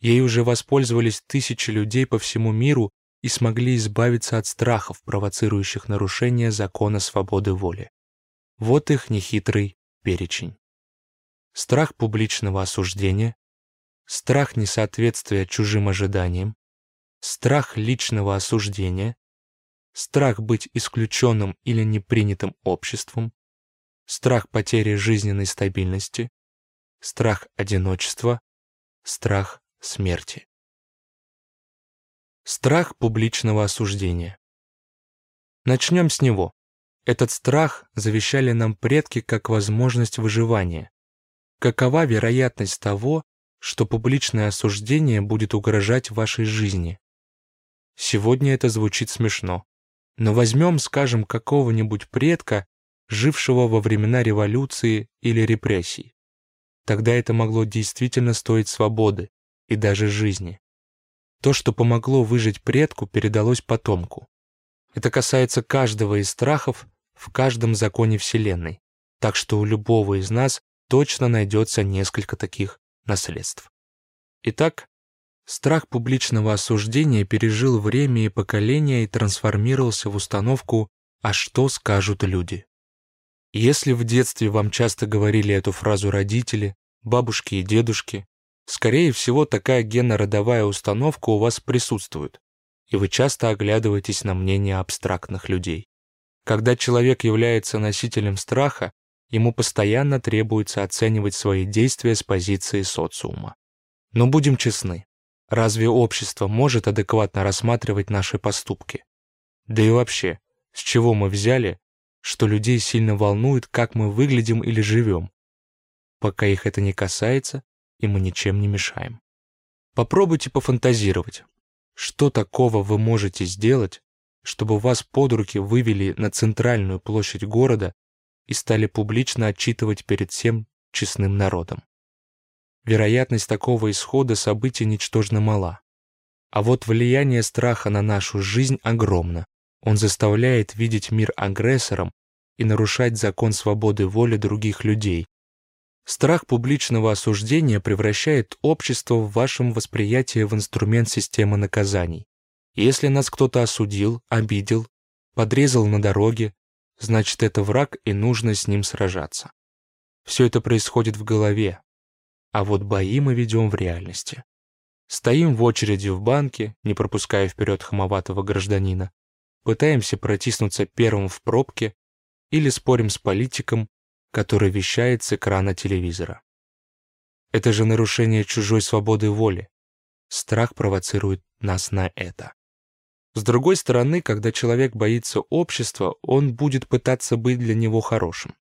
Ей уже воспользовались тысячи людей по всему миру и смогли избавиться от страхов, провоцирующих нарушение закона свободы воли. Вот их нехитрый перечень. Страх публичного осуждения, страх несоответствия чужим ожиданиям, страх личного осуждения, страх быть исключенным или непринятым обществом, страх потери жизненной стабильности, страх одиночества, страх смерти. Страх публичного осуждения. Начнем с него. Этот страх завещали нам предки как возможность выживания. Какова вероятность того, что публичное осуждение будет угрожать вашей жизни? Сегодня это звучит смешно. Но возьмем, скажем, какого-нибудь предка, жившего во времена революции или репрессий. Тогда это могло действительно стоить свободы и даже жизни. То, что помогло выжить предку, передалось потомку. Это касается каждого из страхов в каждом законе Вселенной, так что у любого из нас точно найдется несколько таких наследств. Итак, страх публичного осуждения пережил время и поколения и трансформировался в установку а что скажут люди. Если в детстве вам часто говорили эту фразу родители, бабушки и дедушки, скорее всего, такая генно-родовая установка у вас присутствует, и вы часто оглядываетесь на мнение абстрактных людей. Когда человек является носителем страха, ему постоянно требуется оценивать свои действия с позиции социума. Но будем честны, разве общество может адекватно рассматривать наши поступки? Да и вообще, с чего мы взяли, что людей сильно волнует, как мы выглядим или живем, пока их это не касается, и мы ничем не мешаем. Попробуйте пофантазировать, что такого вы можете сделать, чтобы вас под руки вывели на центральную площадь города и стали публично отчитывать перед всем честным народом. Вероятность такого исхода событий ничтожно мала. А вот влияние страха на нашу жизнь огромно. Он заставляет видеть мир агрессором и нарушать закон свободы воли других людей. Страх публичного осуждения превращает общество в вашем восприятии в инструмент системы наказаний. Если нас кто-то осудил, обидел, подрезал на дороге, значит, это враг и нужно с ним сражаться. Все это происходит в голове, а вот бои мы ведем в реальности. Стоим в очереди в банке, не пропуская вперед хамоватого гражданина, пытаемся протиснуться первым в пробке или спорим с политиком, который вещает с экрана телевизора. Это же нарушение чужой свободы воли. Страх провоцирует нас на это. С другой стороны, когда человек боится общества, он будет пытаться быть для него хорошим.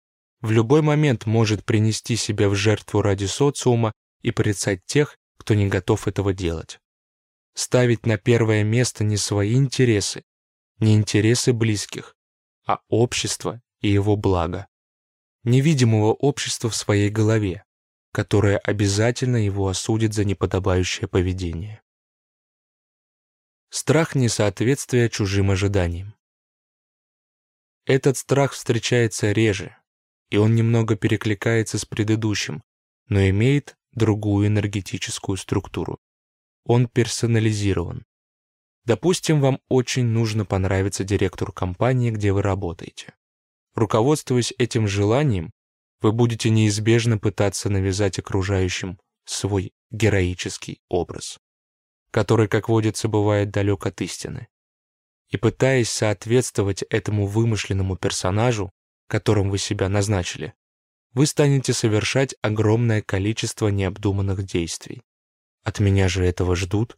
В любой момент может принести себя в жертву ради социума и порицать тех, кто не готов этого делать. Ставить на первое место не свои интересы, не интересы близких, а общество и его благо. Невидимого общества в своей голове, которое обязательно его осудит за неподобающее поведение. Страх несоответствия чужим ожиданиям. Этот страх встречается реже, и он немного перекликается с предыдущим, но имеет другую энергетическую структуру. Он персонализирован. Допустим, вам очень нужно понравиться директору компании, где вы работаете. Руководствуясь этим желанием, вы будете неизбежно пытаться навязать окружающим свой героический образ который, как водится, бывает далек от истины. И пытаясь соответствовать этому вымышленному персонажу, которым вы себя назначили, вы станете совершать огромное количество необдуманных действий. От меня же этого ждут.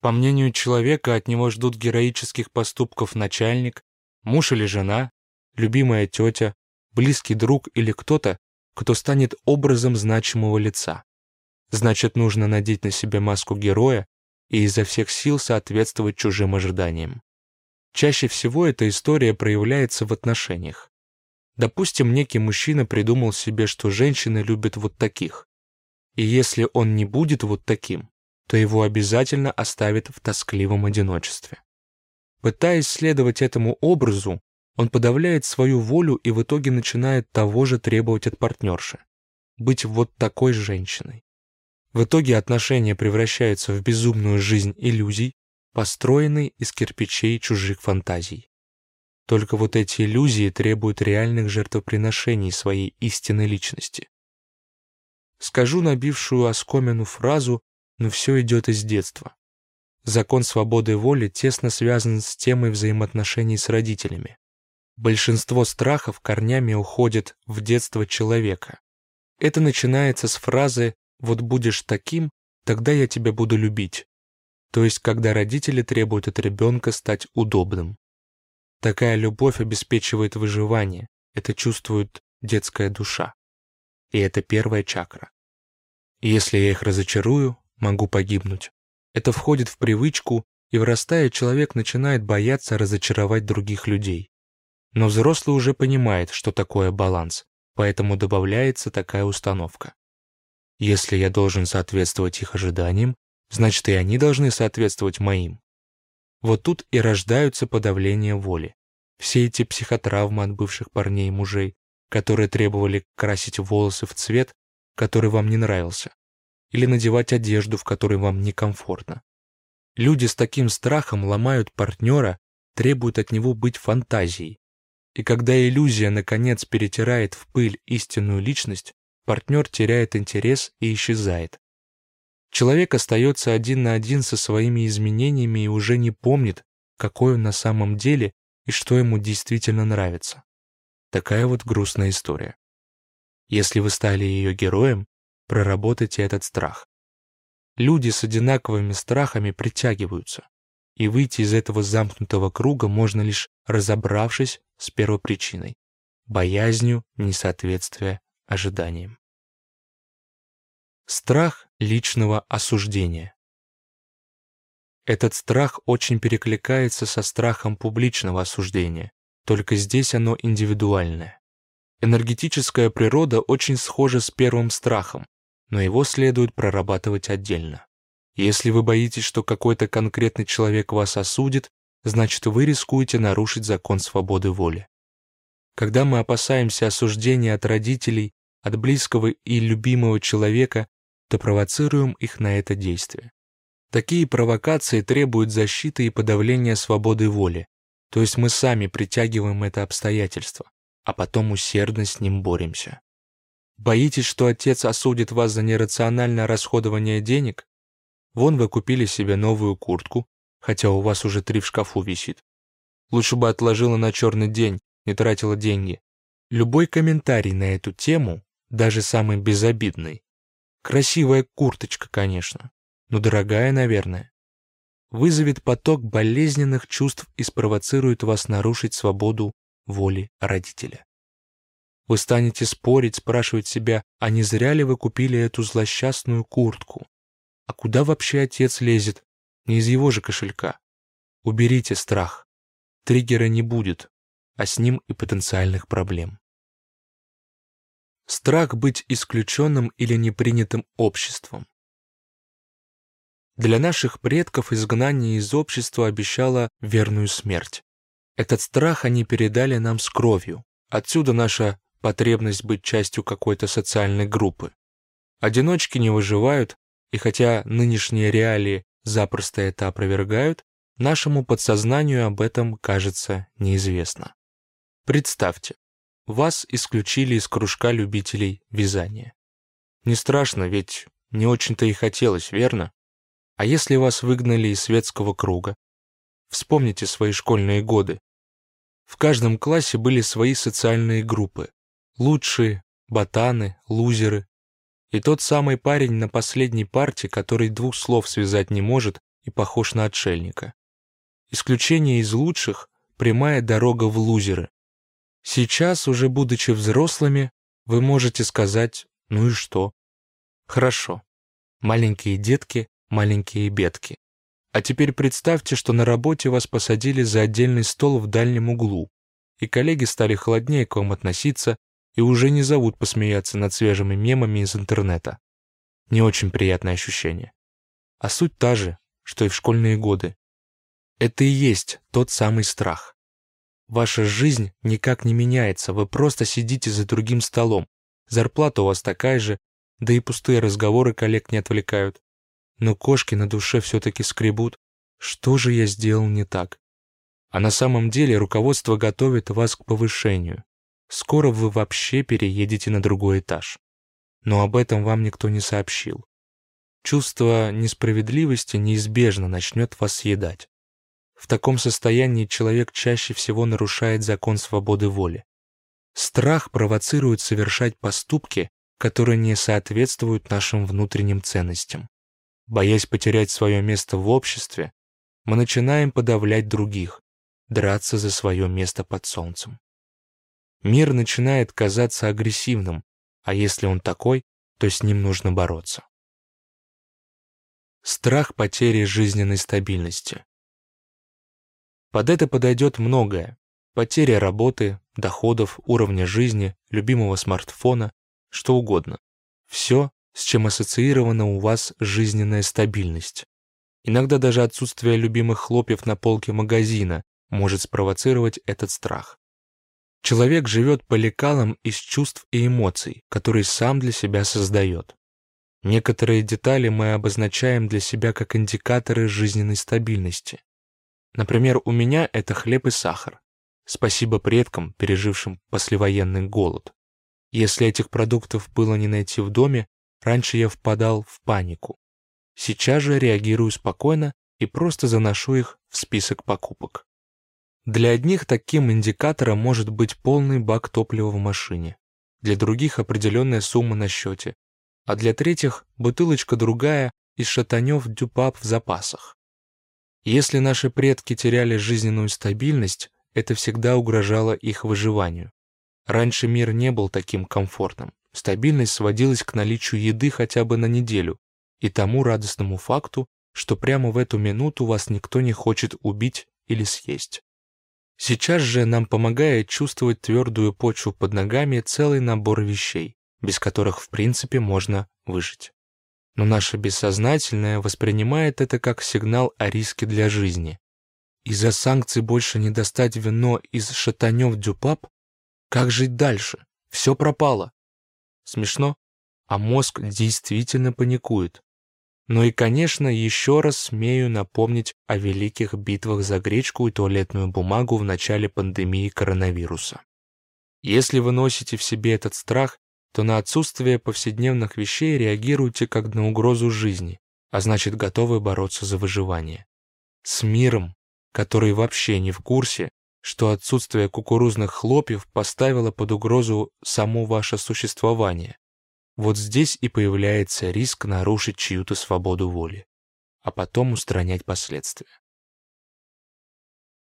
По мнению человека, от него ждут героических поступков начальник, муж или жена, любимая тетя, близкий друг или кто-то, кто станет образом значимого лица. Значит, нужно надеть на себя маску героя и изо всех сил соответствовать чужим ожиданиям. Чаще всего эта история проявляется в отношениях. Допустим, некий мужчина придумал себе, что женщины любят вот таких. И если он не будет вот таким, то его обязательно оставят в тоскливом одиночестве. Пытаясь следовать этому образу, он подавляет свою волю и в итоге начинает того же требовать от партнерши. Быть вот такой женщиной. В итоге отношения превращаются в безумную жизнь иллюзий, построенной из кирпичей чужих фантазий. Только вот эти иллюзии требуют реальных жертвоприношений своей истинной личности. Скажу набившую оскомину фразу, но все идет из детства. Закон свободы воли тесно связан с темой взаимоотношений с родителями. Большинство страхов корнями уходит в детство человека. Это начинается с фразы вот будешь таким, тогда я тебя буду любить. То есть, когда родители требуют от ребенка стать удобным. Такая любовь обеспечивает выживание, это чувствует детская душа. И это первая чакра. Если я их разочарую, могу погибнуть. Это входит в привычку, и вырастая, человек начинает бояться разочаровать других людей. Но взрослый уже понимает, что такое баланс, поэтому добавляется такая установка. Если я должен соответствовать их ожиданиям, значит и они должны соответствовать моим. Вот тут и рождаются подавления воли. Все эти психотравмы от бывших парней и мужей, которые требовали красить волосы в цвет, который вам не нравился, или надевать одежду, в которой вам некомфортно. Люди с таким страхом ломают партнера, требуют от него быть фантазией, И когда иллюзия, наконец, перетирает в пыль истинную личность, партнер теряет интерес и исчезает. Человек остается один на один со своими изменениями и уже не помнит, какой он на самом деле и что ему действительно нравится. Такая вот грустная история. Если вы стали ее героем, проработайте этот страх. Люди с одинаковыми страхами притягиваются, и выйти из этого замкнутого круга можно лишь разобравшись с первопричиной – боязнью несоответствия ожиданиям. Страх личного осуждения. Этот страх очень перекликается со страхом публичного осуждения, только здесь оно индивидуальное. Энергетическая природа очень схожа с первым страхом, но его следует прорабатывать отдельно. Если вы боитесь, что какой-то конкретный человек вас осудит, значит вы рискуете нарушить закон свободы воли. Когда мы опасаемся осуждения от родителей, от близкого и любимого человека, то провоцируем их на это действие. Такие провокации требуют защиты и подавления свободы воли, то есть мы сами притягиваем это обстоятельство, а потом усердно с ним боремся. Боитесь, что отец осудит вас за нерациональное расходование денег? Вон вы купили себе новую куртку, хотя у вас уже три в шкафу висит. Лучше бы отложила на черный день, не тратила деньги. Любой комментарий на эту тему, даже самый безобидный. Красивая курточка, конечно, но дорогая, наверное. Вызовет поток болезненных чувств и спровоцирует вас нарушить свободу воли родителя. Вы станете спорить, спрашивать себя, а не зря ли вы купили эту злосчастную куртку? А куда вообще отец лезет? Не из его же кошелька. Уберите страх. Триггера не будет, а с ним и потенциальных проблем. Страх быть исключенным или непринятым обществом. Для наших предков изгнание из общества обещало верную смерть. Этот страх они передали нам с кровью. Отсюда наша потребность быть частью какой-то социальной группы. Одиночки не выживают, и хотя нынешние реалии запросто это опровергают, нашему подсознанию об этом, кажется, неизвестно. Представьте, вас исключили из кружка любителей вязания. Не страшно, ведь не очень-то и хотелось, верно? А если вас выгнали из светского круга? Вспомните свои школьные годы. В каждом классе были свои социальные группы, Лучшие, ботаны, лузеры. И тот самый парень на последней парте, который двух слов связать не может и похож на отшельника. Исключение из лучших – прямая дорога в лузеры. Сейчас, уже будучи взрослыми, вы можете сказать «ну и что?». Хорошо. Маленькие детки, маленькие бедки. А теперь представьте, что на работе вас посадили за отдельный стол в дальнем углу, и коллеги стали холоднее к вам относиться, и уже не зовут посмеяться над свежими мемами из интернета. Не очень приятное ощущение. А суть та же, что и в школьные годы. Это и есть тот самый страх. Ваша жизнь никак не меняется, вы просто сидите за другим столом. Зарплата у вас такая же, да и пустые разговоры коллег не отвлекают. Но кошки на душе все-таки скребут. Что же я сделал не так? А на самом деле руководство готовит вас к повышению. Скоро вы вообще переедете на другой этаж. Но об этом вам никто не сообщил. Чувство несправедливости неизбежно начнет вас съедать. В таком состоянии человек чаще всего нарушает закон свободы воли. Страх провоцирует совершать поступки, которые не соответствуют нашим внутренним ценностям. Боясь потерять свое место в обществе, мы начинаем подавлять других, драться за свое место под солнцем. Мир начинает казаться агрессивным, а если он такой, то с ним нужно бороться. Страх потери жизненной стабильности. Под это подойдет многое. Потеря работы, доходов, уровня жизни, любимого смартфона, что угодно. Все, с чем ассоциирована у вас жизненная стабильность. Иногда даже отсутствие любимых хлопьев на полке магазина может спровоцировать этот страх. Человек живет по лекалам из чувств и эмоций, которые сам для себя создает. Некоторые детали мы обозначаем для себя как индикаторы жизненной стабильности. Например, у меня это хлеб и сахар. Спасибо предкам, пережившим послевоенный голод. Если этих продуктов было не найти в доме, раньше я впадал в панику. Сейчас же реагирую спокойно и просто заношу их в список покупок. Для одних таким индикатором может быть полный бак топлива в машине, для других определенная сумма на счете, а для третьих бутылочка другая из шатанев дюпап в запасах. Если наши предки теряли жизненную стабильность, это всегда угрожало их выживанию. Раньше мир не был таким комфортным. Стабильность сводилась к наличию еды хотя бы на неделю и тому радостному факту, что прямо в эту минуту вас никто не хочет убить или съесть. Сейчас же нам помогает чувствовать твердую почву под ногами целый набор вещей, без которых в принципе можно выжить. Но наше бессознательное воспринимает это как сигнал о риске для жизни. Из-за санкций больше не достать вино из шатанев дюпап? Как жить дальше? Все пропало. Смешно, а мозг действительно паникует. Ну и, конечно, еще раз смею напомнить о великих битвах за гречку и туалетную бумагу в начале пандемии коронавируса. Если вы носите в себе этот страх, то на отсутствие повседневных вещей реагируете как на угрозу жизни, а значит готовы бороться за выживание. С миром, который вообще не в курсе, что отсутствие кукурузных хлопьев поставило под угрозу само ваше существование. Вот здесь и появляется риск нарушить чью-то свободу воли, а потом устранять последствия.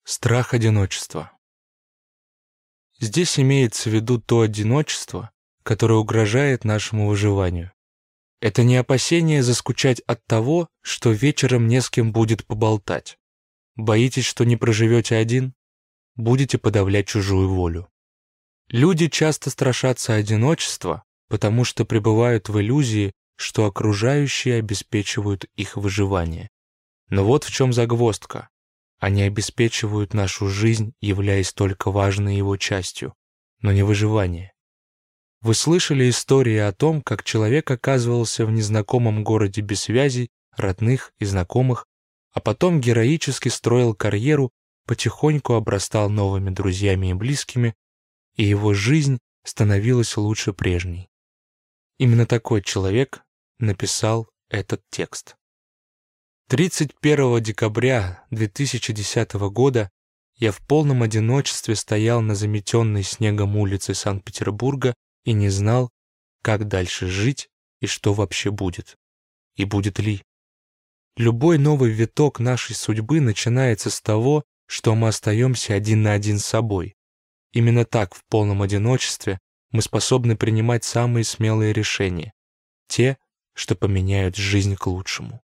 Страх одиночества. Здесь имеется в виду то одиночество, которое угрожает нашему выживанию. Это не опасение заскучать от того, что вечером не с кем будет поболтать. Боитесь, что не проживете один? Будете подавлять чужую волю. Люди часто страшатся одиночества, потому что пребывают в иллюзии, что окружающие обеспечивают их выживание. Но вот в чем загвоздка. Они обеспечивают нашу жизнь, являясь только важной его частью, но не выживание. Вы слышали истории о том, как человек оказывался в незнакомом городе без связей, родных и знакомых, а потом героически строил карьеру, потихоньку обрастал новыми друзьями и близкими, и его жизнь становилась лучше прежней. Именно такой человек написал этот текст. 31 декабря 2010 года я в полном одиночестве стоял на заметенной снегом улице Санкт-Петербурга и не знал, как дальше жить и что вообще будет. И будет ли. Любой новый виток нашей судьбы начинается с того, что мы остаемся один на один с собой. Именно так в полном одиночестве мы способны принимать самые смелые решения, те, что поменяют жизнь к лучшему.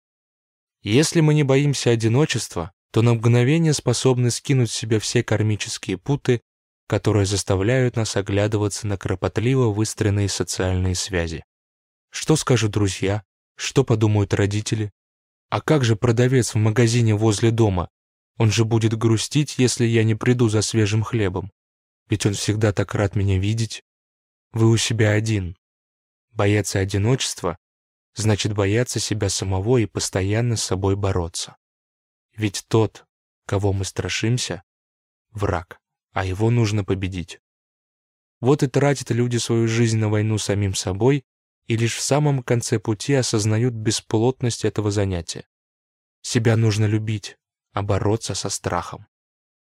Если мы не боимся одиночества, то на мгновение способны скинуть с себя все кармические путы, которые заставляют нас оглядываться на кропотливо выстроенные социальные связи. Что скажут друзья? Что подумают родители? А как же продавец в магазине возле дома? Он же будет грустить, если я не приду за свежим хлебом. Ведь он всегда так рад меня видеть. Вы у себя один. Бояться одиночества значит бояться себя самого и постоянно с собой бороться. Ведь тот, кого мы страшимся, враг, а его нужно победить. Вот и тратят люди свою жизнь на войну самим собой и лишь в самом конце пути осознают бесплотность этого занятия. Себя нужно любить, а бороться со страхом.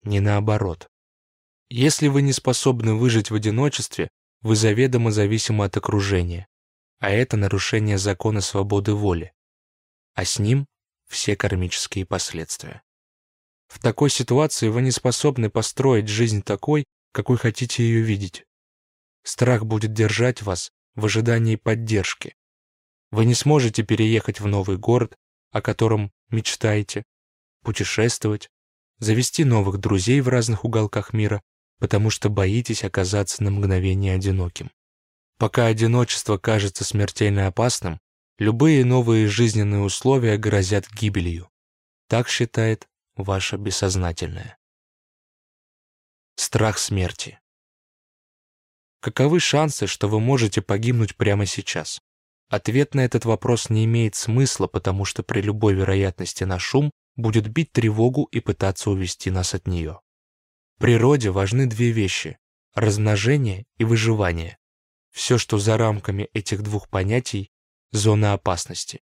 Не наоборот. Если вы не способны выжить в одиночестве, вы заведомо зависимы от окружения, а это нарушение закона свободы воли, а с ним все кармические последствия. В такой ситуации вы не способны построить жизнь такой, какой хотите ее видеть. Страх будет держать вас в ожидании поддержки. Вы не сможете переехать в новый город, о котором мечтаете, путешествовать, завести новых друзей в разных уголках мира, потому что боитесь оказаться на мгновение одиноким. Пока одиночество кажется смертельно опасным, любые новые жизненные условия грозят гибелью. Так считает ваше бессознательное. Страх смерти. Каковы шансы, что вы можете погибнуть прямо сейчас? Ответ на этот вопрос не имеет смысла, потому что при любой вероятности на шум будет бить тревогу и пытаться увести нас от нее. Природе важны две вещи – размножение и выживание. Все, что за рамками этих двух понятий – зона опасности.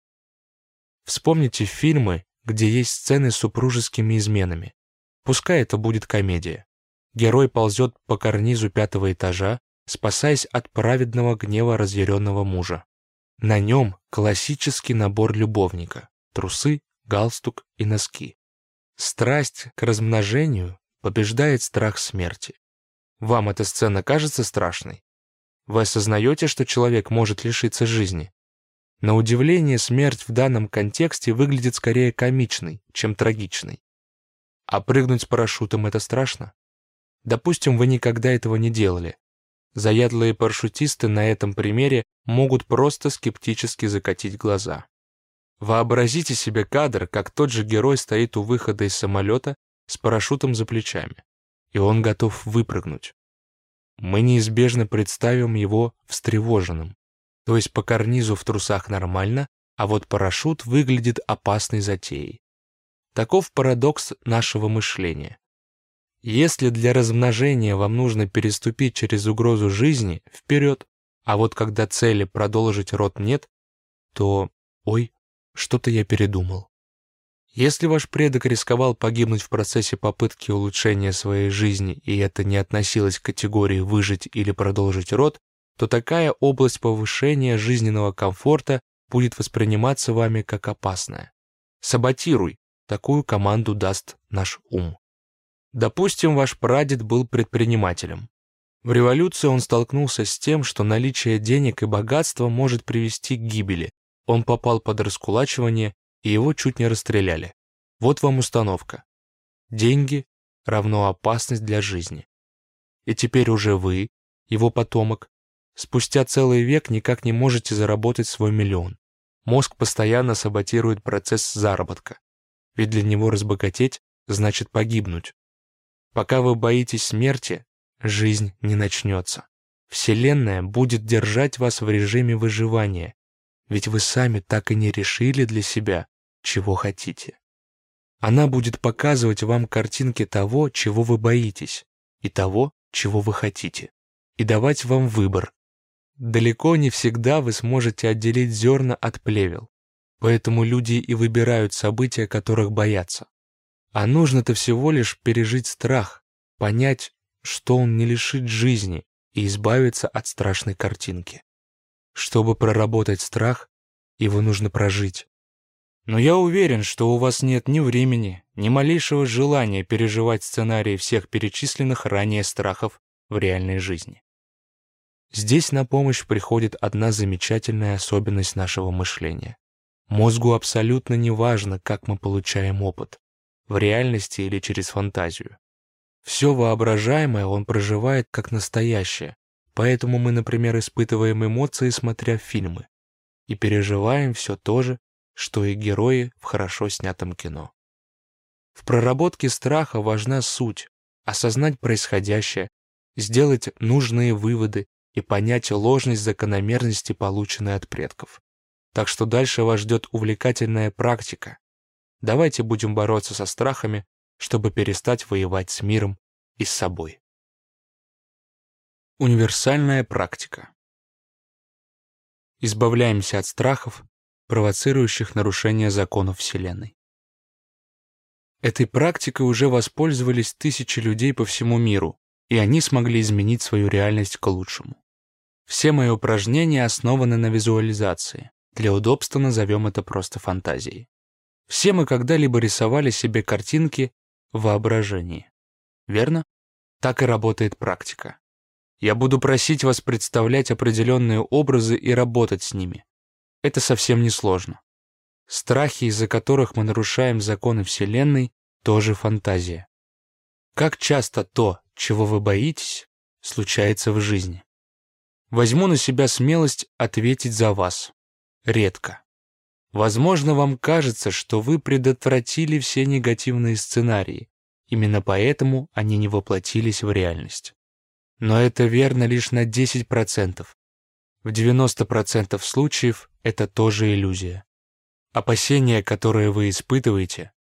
Вспомните фильмы, где есть сцены с супружескими изменами. Пускай это будет комедия. Герой ползет по карнизу пятого этажа, спасаясь от праведного гнева разъяренного мужа. На нем классический набор любовника – трусы, галстук и носки. Страсть к размножению побеждает страх смерти. Вам эта сцена кажется страшной? Вы осознаете, что человек может лишиться жизни? На удивление, смерть в данном контексте выглядит скорее комичной, чем трагичной. А прыгнуть с парашютом — это страшно? Допустим, вы никогда этого не делали. Заядлые парашютисты на этом примере могут просто скептически закатить глаза. Вообразите себе кадр, как тот же герой стоит у выхода из самолета с парашютом за плечами, и он готов выпрыгнуть. Мы неизбежно представим его встревоженным, то есть по карнизу в трусах нормально, а вот парашют выглядит опасной затеей. Таков парадокс нашего мышления. Если для размножения вам нужно переступить через угрозу жизни, вперед, а вот когда цели продолжить род нет, то, ой, что-то я передумал. Если ваш предок рисковал погибнуть в процессе попытки улучшения своей жизни, и это не относилось к категории «выжить» или «продолжить род», то такая область повышения жизненного комфорта будет восприниматься вами как опасная. Саботируй, такую команду даст наш ум. Допустим, ваш прадед был предпринимателем. В революции он столкнулся с тем, что наличие денег и богатства может привести к гибели. Он попал под раскулачивание, и его чуть не расстреляли. Вот вам установка. Деньги равно опасность для жизни. И теперь уже вы, его потомок, Спустя целый век никак не можете заработать свой миллион. Мозг постоянно саботирует процесс заработка. Ведь для него разбогатеть значит погибнуть. Пока вы боитесь смерти, жизнь не начнется. Вселенная будет держать вас в режиме выживания, ведь вы сами так и не решили для себя, чего хотите. Она будет показывать вам картинки того, чего вы боитесь, и того, чего вы хотите, и давать вам выбор, Далеко не всегда вы сможете отделить зерна от плевел, поэтому люди и выбирают события, которых боятся. А нужно-то всего лишь пережить страх, понять, что он не лишит жизни и избавиться от страшной картинки. Чтобы проработать страх, его нужно прожить. Но я уверен, что у вас нет ни времени, ни малейшего желания переживать сценарии всех перечисленных ранее страхов в реальной жизни. Здесь на помощь приходит одна замечательная особенность нашего мышления. Мозгу абсолютно не важно, как мы получаем опыт, в реальности или через фантазию. Все воображаемое он проживает как настоящее, поэтому мы, например, испытываем эмоции, смотря фильмы, и переживаем все то же, что и герои в хорошо снятом кино. В проработке страха важна суть, осознать происходящее, сделать нужные выводы и понять ложность закономерности, полученной от предков. Так что дальше вас ждет увлекательная практика. Давайте будем бороться со страхами, чтобы перестать воевать с миром и с собой. Универсальная практика. Избавляемся от страхов, провоцирующих нарушение законов Вселенной. Этой практикой уже воспользовались тысячи людей по всему миру, и они смогли изменить свою реальность к лучшему. Все мои упражнения основаны на визуализации. Для удобства назовем это просто фантазией. Все мы когда-либо рисовали себе картинки в воображении. Верно? Так и работает практика. Я буду просить вас представлять определенные образы и работать с ними. Это совсем не сложно. Страхи, из-за которых мы нарушаем законы Вселенной, тоже фантазия. Как часто то, чего вы боитесь, случается в жизни? Возьму на себя смелость ответить за вас. Редко. Возможно, вам кажется, что вы предотвратили все негативные сценарии. Именно поэтому они не воплотились в реальность. Но это верно лишь на 10%. В 90% случаев это тоже иллюзия. Опасения, которые вы испытываете,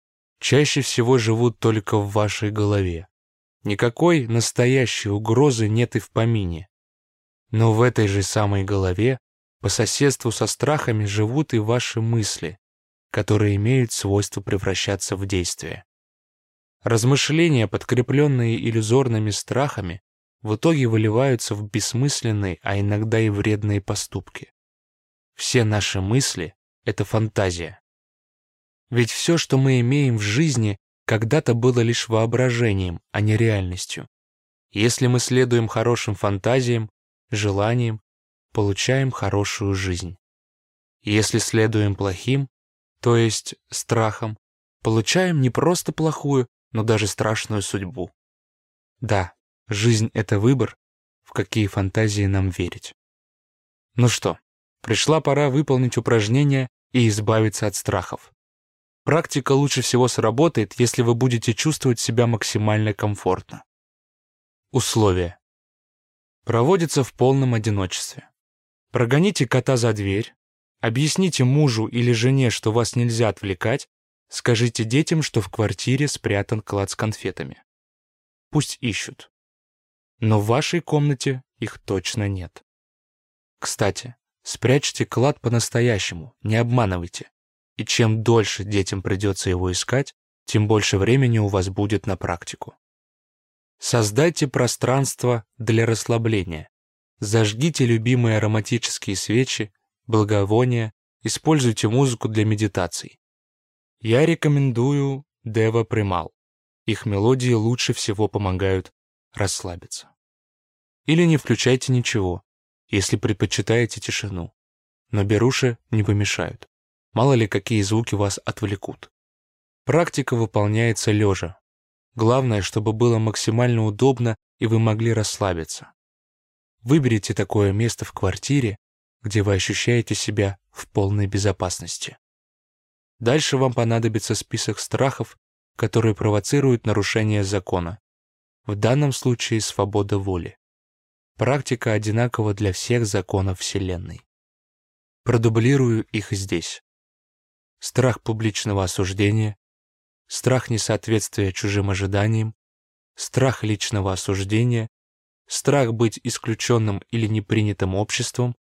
чаще всего живут только в вашей голове. Никакой настоящей угрозы нет и в помине. Но в этой же самой голове, по соседству со страхами, живут и ваши мысли, которые имеют свойство превращаться в действие. Размышления, подкрепленные иллюзорными страхами, в итоге выливаются в бессмысленные, а иногда и вредные поступки. Все наши мысли — это фантазия. Ведь все, что мы имеем в жизни, когда-то было лишь воображением, а не реальностью. Если мы следуем хорошим фантазиям, желаниям, получаем хорошую жизнь. Если следуем плохим, то есть страхам, получаем не просто плохую, но даже страшную судьбу. Да, жизнь — это выбор, в какие фантазии нам верить. Ну что, пришла пора выполнить упражнение и избавиться от страхов. Практика лучше всего сработает, если вы будете чувствовать себя максимально комфортно. Условия. Проводится в полном одиночестве. Прогоните кота за дверь, объясните мужу или жене, что вас нельзя отвлекать, скажите детям, что в квартире спрятан клад с конфетами. Пусть ищут. Но в вашей комнате их точно нет. Кстати, спрячьте клад по-настоящему, не обманывайте. И чем дольше детям придется его искать, тем больше времени у вас будет на практику. Создайте пространство для расслабления. Зажгите любимые ароматические свечи, благовония, используйте музыку для медитаций. Я рекомендую Дева Примал. Их мелодии лучше всего помогают расслабиться. Или не включайте ничего, если предпочитаете тишину. Но беруши не помешают. Мало ли, какие звуки вас отвлекут. Практика выполняется лежа. Главное, чтобы было максимально удобно и вы могли расслабиться. Выберите такое место в квартире, где вы ощущаете себя в полной безопасности. Дальше вам понадобится список страхов, которые провоцируют нарушение закона. В данном случае свобода воли. Практика одинакова для всех законов Вселенной. Продублирую их здесь страх публичного осуждения, страх несоответствия чужим ожиданиям, страх личного осуждения, страх быть исключенным или непринятым обществом,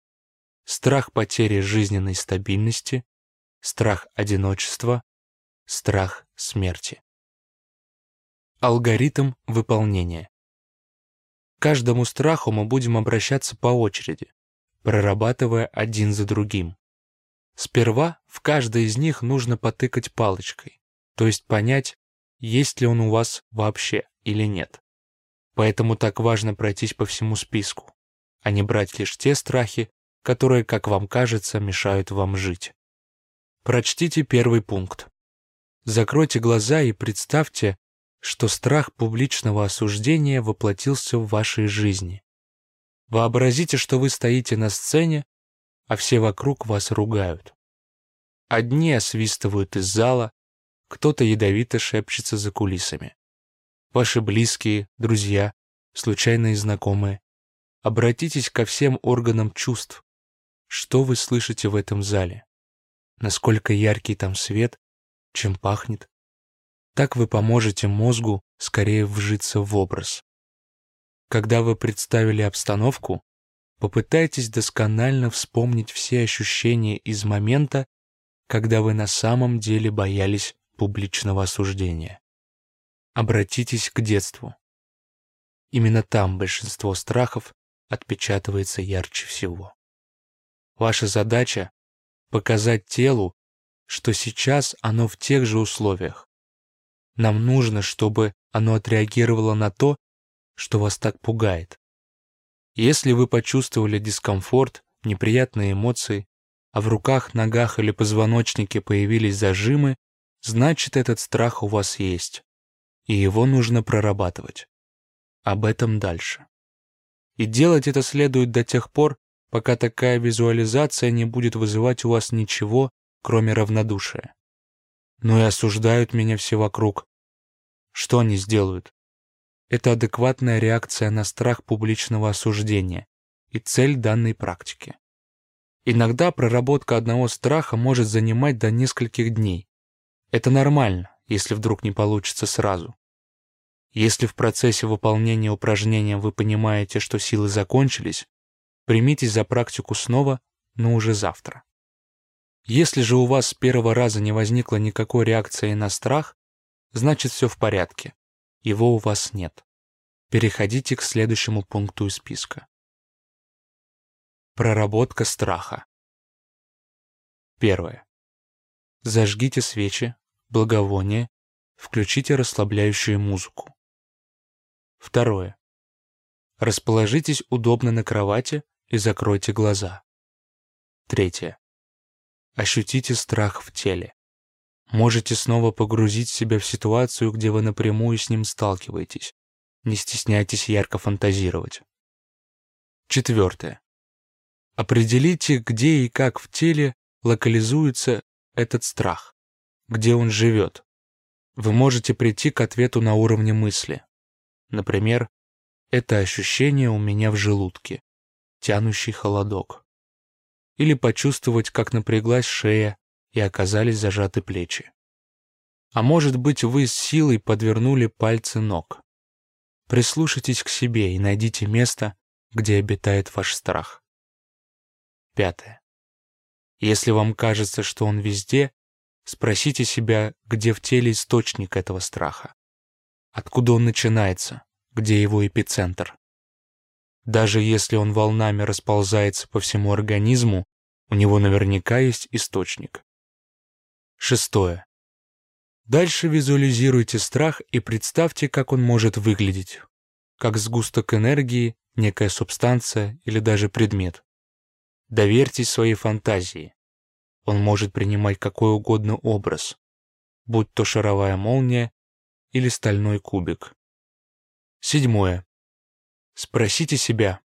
страх потери жизненной стабильности, страх одиночества, страх смерти. Алгоритм выполнения. Каждому страху мы будем обращаться по очереди, прорабатывая один за другим. Сперва в каждой из них нужно потыкать палочкой, то есть понять, есть ли он у вас вообще или нет. Поэтому так важно пройтись по всему списку, а не брать лишь те страхи, которые, как вам кажется, мешают вам жить. Прочтите первый пункт. Закройте глаза и представьте, что страх публичного осуждения воплотился в вашей жизни. Вообразите, что вы стоите на сцене а все вокруг вас ругают. Одни освистывают из зала, кто-то ядовито шепчется за кулисами. Ваши близкие, друзья, случайные знакомые. Обратитесь ко всем органам чувств. Что вы слышите в этом зале? Насколько яркий там свет, чем пахнет? Так вы поможете мозгу скорее вжиться в образ. Когда вы представили обстановку, Попытайтесь досконально вспомнить все ощущения из момента, когда вы на самом деле боялись публичного осуждения. Обратитесь к детству. Именно там большинство страхов отпечатывается ярче всего. Ваша задача — показать телу, что сейчас оно в тех же условиях. Нам нужно, чтобы оно отреагировало на то, что вас так пугает. Если вы почувствовали дискомфорт, неприятные эмоции, а в руках, ногах или позвоночнике появились зажимы, значит этот страх у вас есть, и его нужно прорабатывать. Об этом дальше. И делать это следует до тех пор, пока такая визуализация не будет вызывать у вас ничего, кроме равнодушия. Но и осуждают меня все вокруг. Что они сделают? Это адекватная реакция на страх публичного осуждения и цель данной практики. Иногда проработка одного страха может занимать до нескольких дней. Это нормально, если вдруг не получится сразу. Если в процессе выполнения упражнения вы понимаете, что силы закончились, примитесь за практику снова, но уже завтра. Если же у вас с первого раза не возникло никакой реакции на страх, значит все в порядке, его у вас нет. Переходите к следующему пункту из списка. Проработка страха. Первое. Зажгите свечи, благовония, включите расслабляющую музыку. Второе. Расположитесь удобно на кровати и закройте глаза. Третье. Ощутите страх в теле. Можете снова погрузить себя в ситуацию, где вы напрямую с ним сталкиваетесь. Не стесняйтесь ярко фантазировать. Четвертое. Определите, где и как в теле локализуется этот страх, где он живет. Вы можете прийти к ответу на уровне мысли. Например, это ощущение у меня в желудке, тянущий холодок. Или почувствовать, как напряглась шея и оказались зажаты плечи. А может быть, вы с силой подвернули пальцы ног. Прислушайтесь к себе и найдите место, где обитает ваш страх. Пятое. Если вам кажется, что он везде, спросите себя, где в теле источник этого страха. Откуда он начинается, где его эпицентр. Даже если он волнами расползается по всему организму, у него наверняка есть источник. Шестое. Дальше визуализируйте страх и представьте, как он может выглядеть. Как сгусток энергии, некая субстанция или даже предмет. Доверьтесь своей фантазии. Он может принимать какой угодно образ, будь то шаровая молния или стальной кубик. Седьмое. Спросите себя,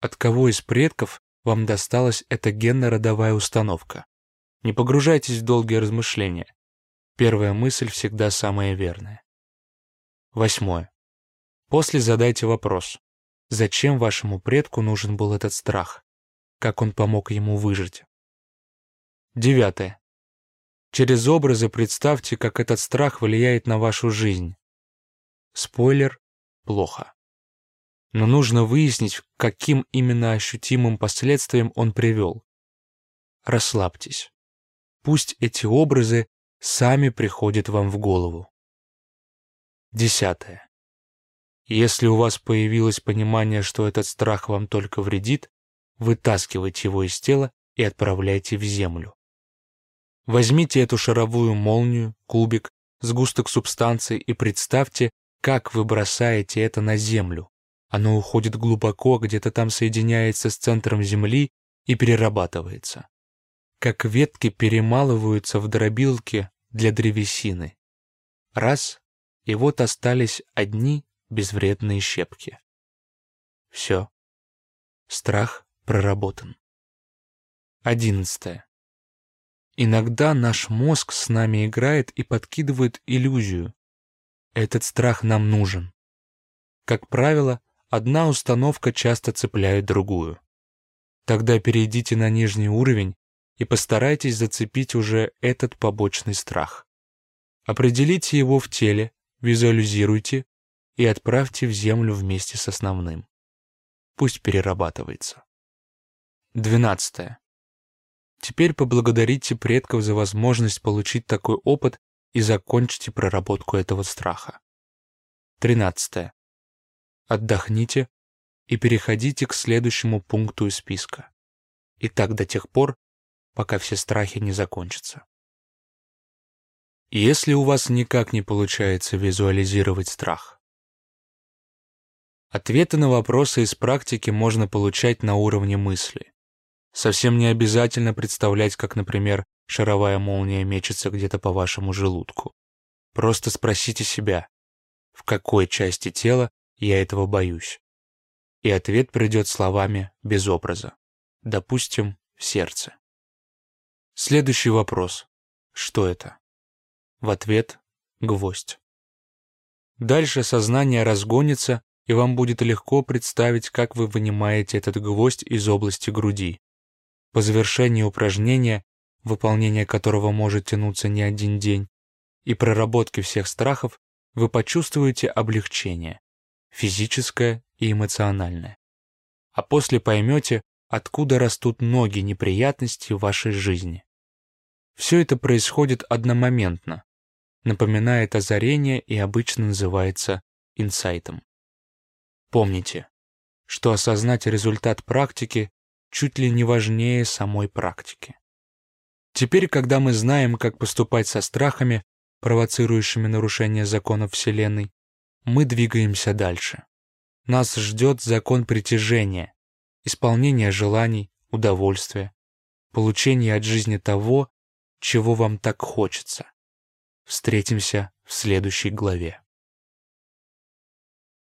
от кого из предков вам досталась эта генно-родовая установка. Не погружайтесь в долгие размышления. Первая мысль всегда самая верная. Восьмое. После задайте вопрос. Зачем вашему предку нужен был этот страх? Как он помог ему выжить. Девятое. Через образы представьте, как этот страх влияет на вашу жизнь. Спойлер – плохо. Но нужно выяснить, каким именно ощутимым последствиям он привел. Расслабьтесь. Пусть эти образы сами приходят вам в голову. Десятое. Если у вас появилось понимание, что этот страх вам только вредит, вытаскивайте его из тела и отправляйте в землю. Возьмите эту шаровую молнию, кубик, сгусток субстанции и представьте, как вы бросаете это на землю. Оно уходит глубоко, где-то там соединяется с центром Земли и перерабатывается. Как ветки перемалываются в дробилке для древесины. Раз, и вот остались одни безвредные щепки. Все. Страх проработан. Одиннадцатое. Иногда наш мозг с нами играет и подкидывает иллюзию. Этот страх нам нужен. Как правило, одна установка часто цепляет другую. Тогда перейдите на нижний уровень и постарайтесь зацепить уже этот побочный страх. Определите его в теле, визуализируйте и отправьте в землю вместе с основным. Пусть перерабатывается. 12. Теперь поблагодарите предков за возможность получить такой опыт и закончите проработку этого страха. 13. Отдохните и переходите к следующему пункту из списка. И так до тех пор, пока все страхи не закончатся. Если у вас никак не получается визуализировать страх, ответы на вопросы из практики можно получать на уровне мысли. Совсем не обязательно представлять, как, например, шаровая молния мечется где-то по вашему желудку. Просто спросите себя, в какой части тела я этого боюсь. И ответ придет словами без образа. Допустим, в сердце. Следующий вопрос. Что это? В ответ — гвоздь. Дальше сознание разгонится, и вам будет легко представить, как вы вынимаете этот гвоздь из области груди. По завершении упражнения, выполнение которого может тянуться не один день, и проработки всех страхов, вы почувствуете облегчение, физическое и эмоциональное. А после поймете, откуда растут ноги неприятностей в вашей жизни. Все это происходит одномоментно, напоминает озарение и обычно называется инсайтом. Помните, что осознать результат практики чуть ли не важнее самой практики. Теперь, когда мы знаем, как поступать со страхами, провоцирующими нарушение законов Вселенной, мы двигаемся дальше. Нас ждет закон притяжения, исполнение желаний, удовольствия, получение от жизни того, чего вам так хочется. Встретимся в следующей главе.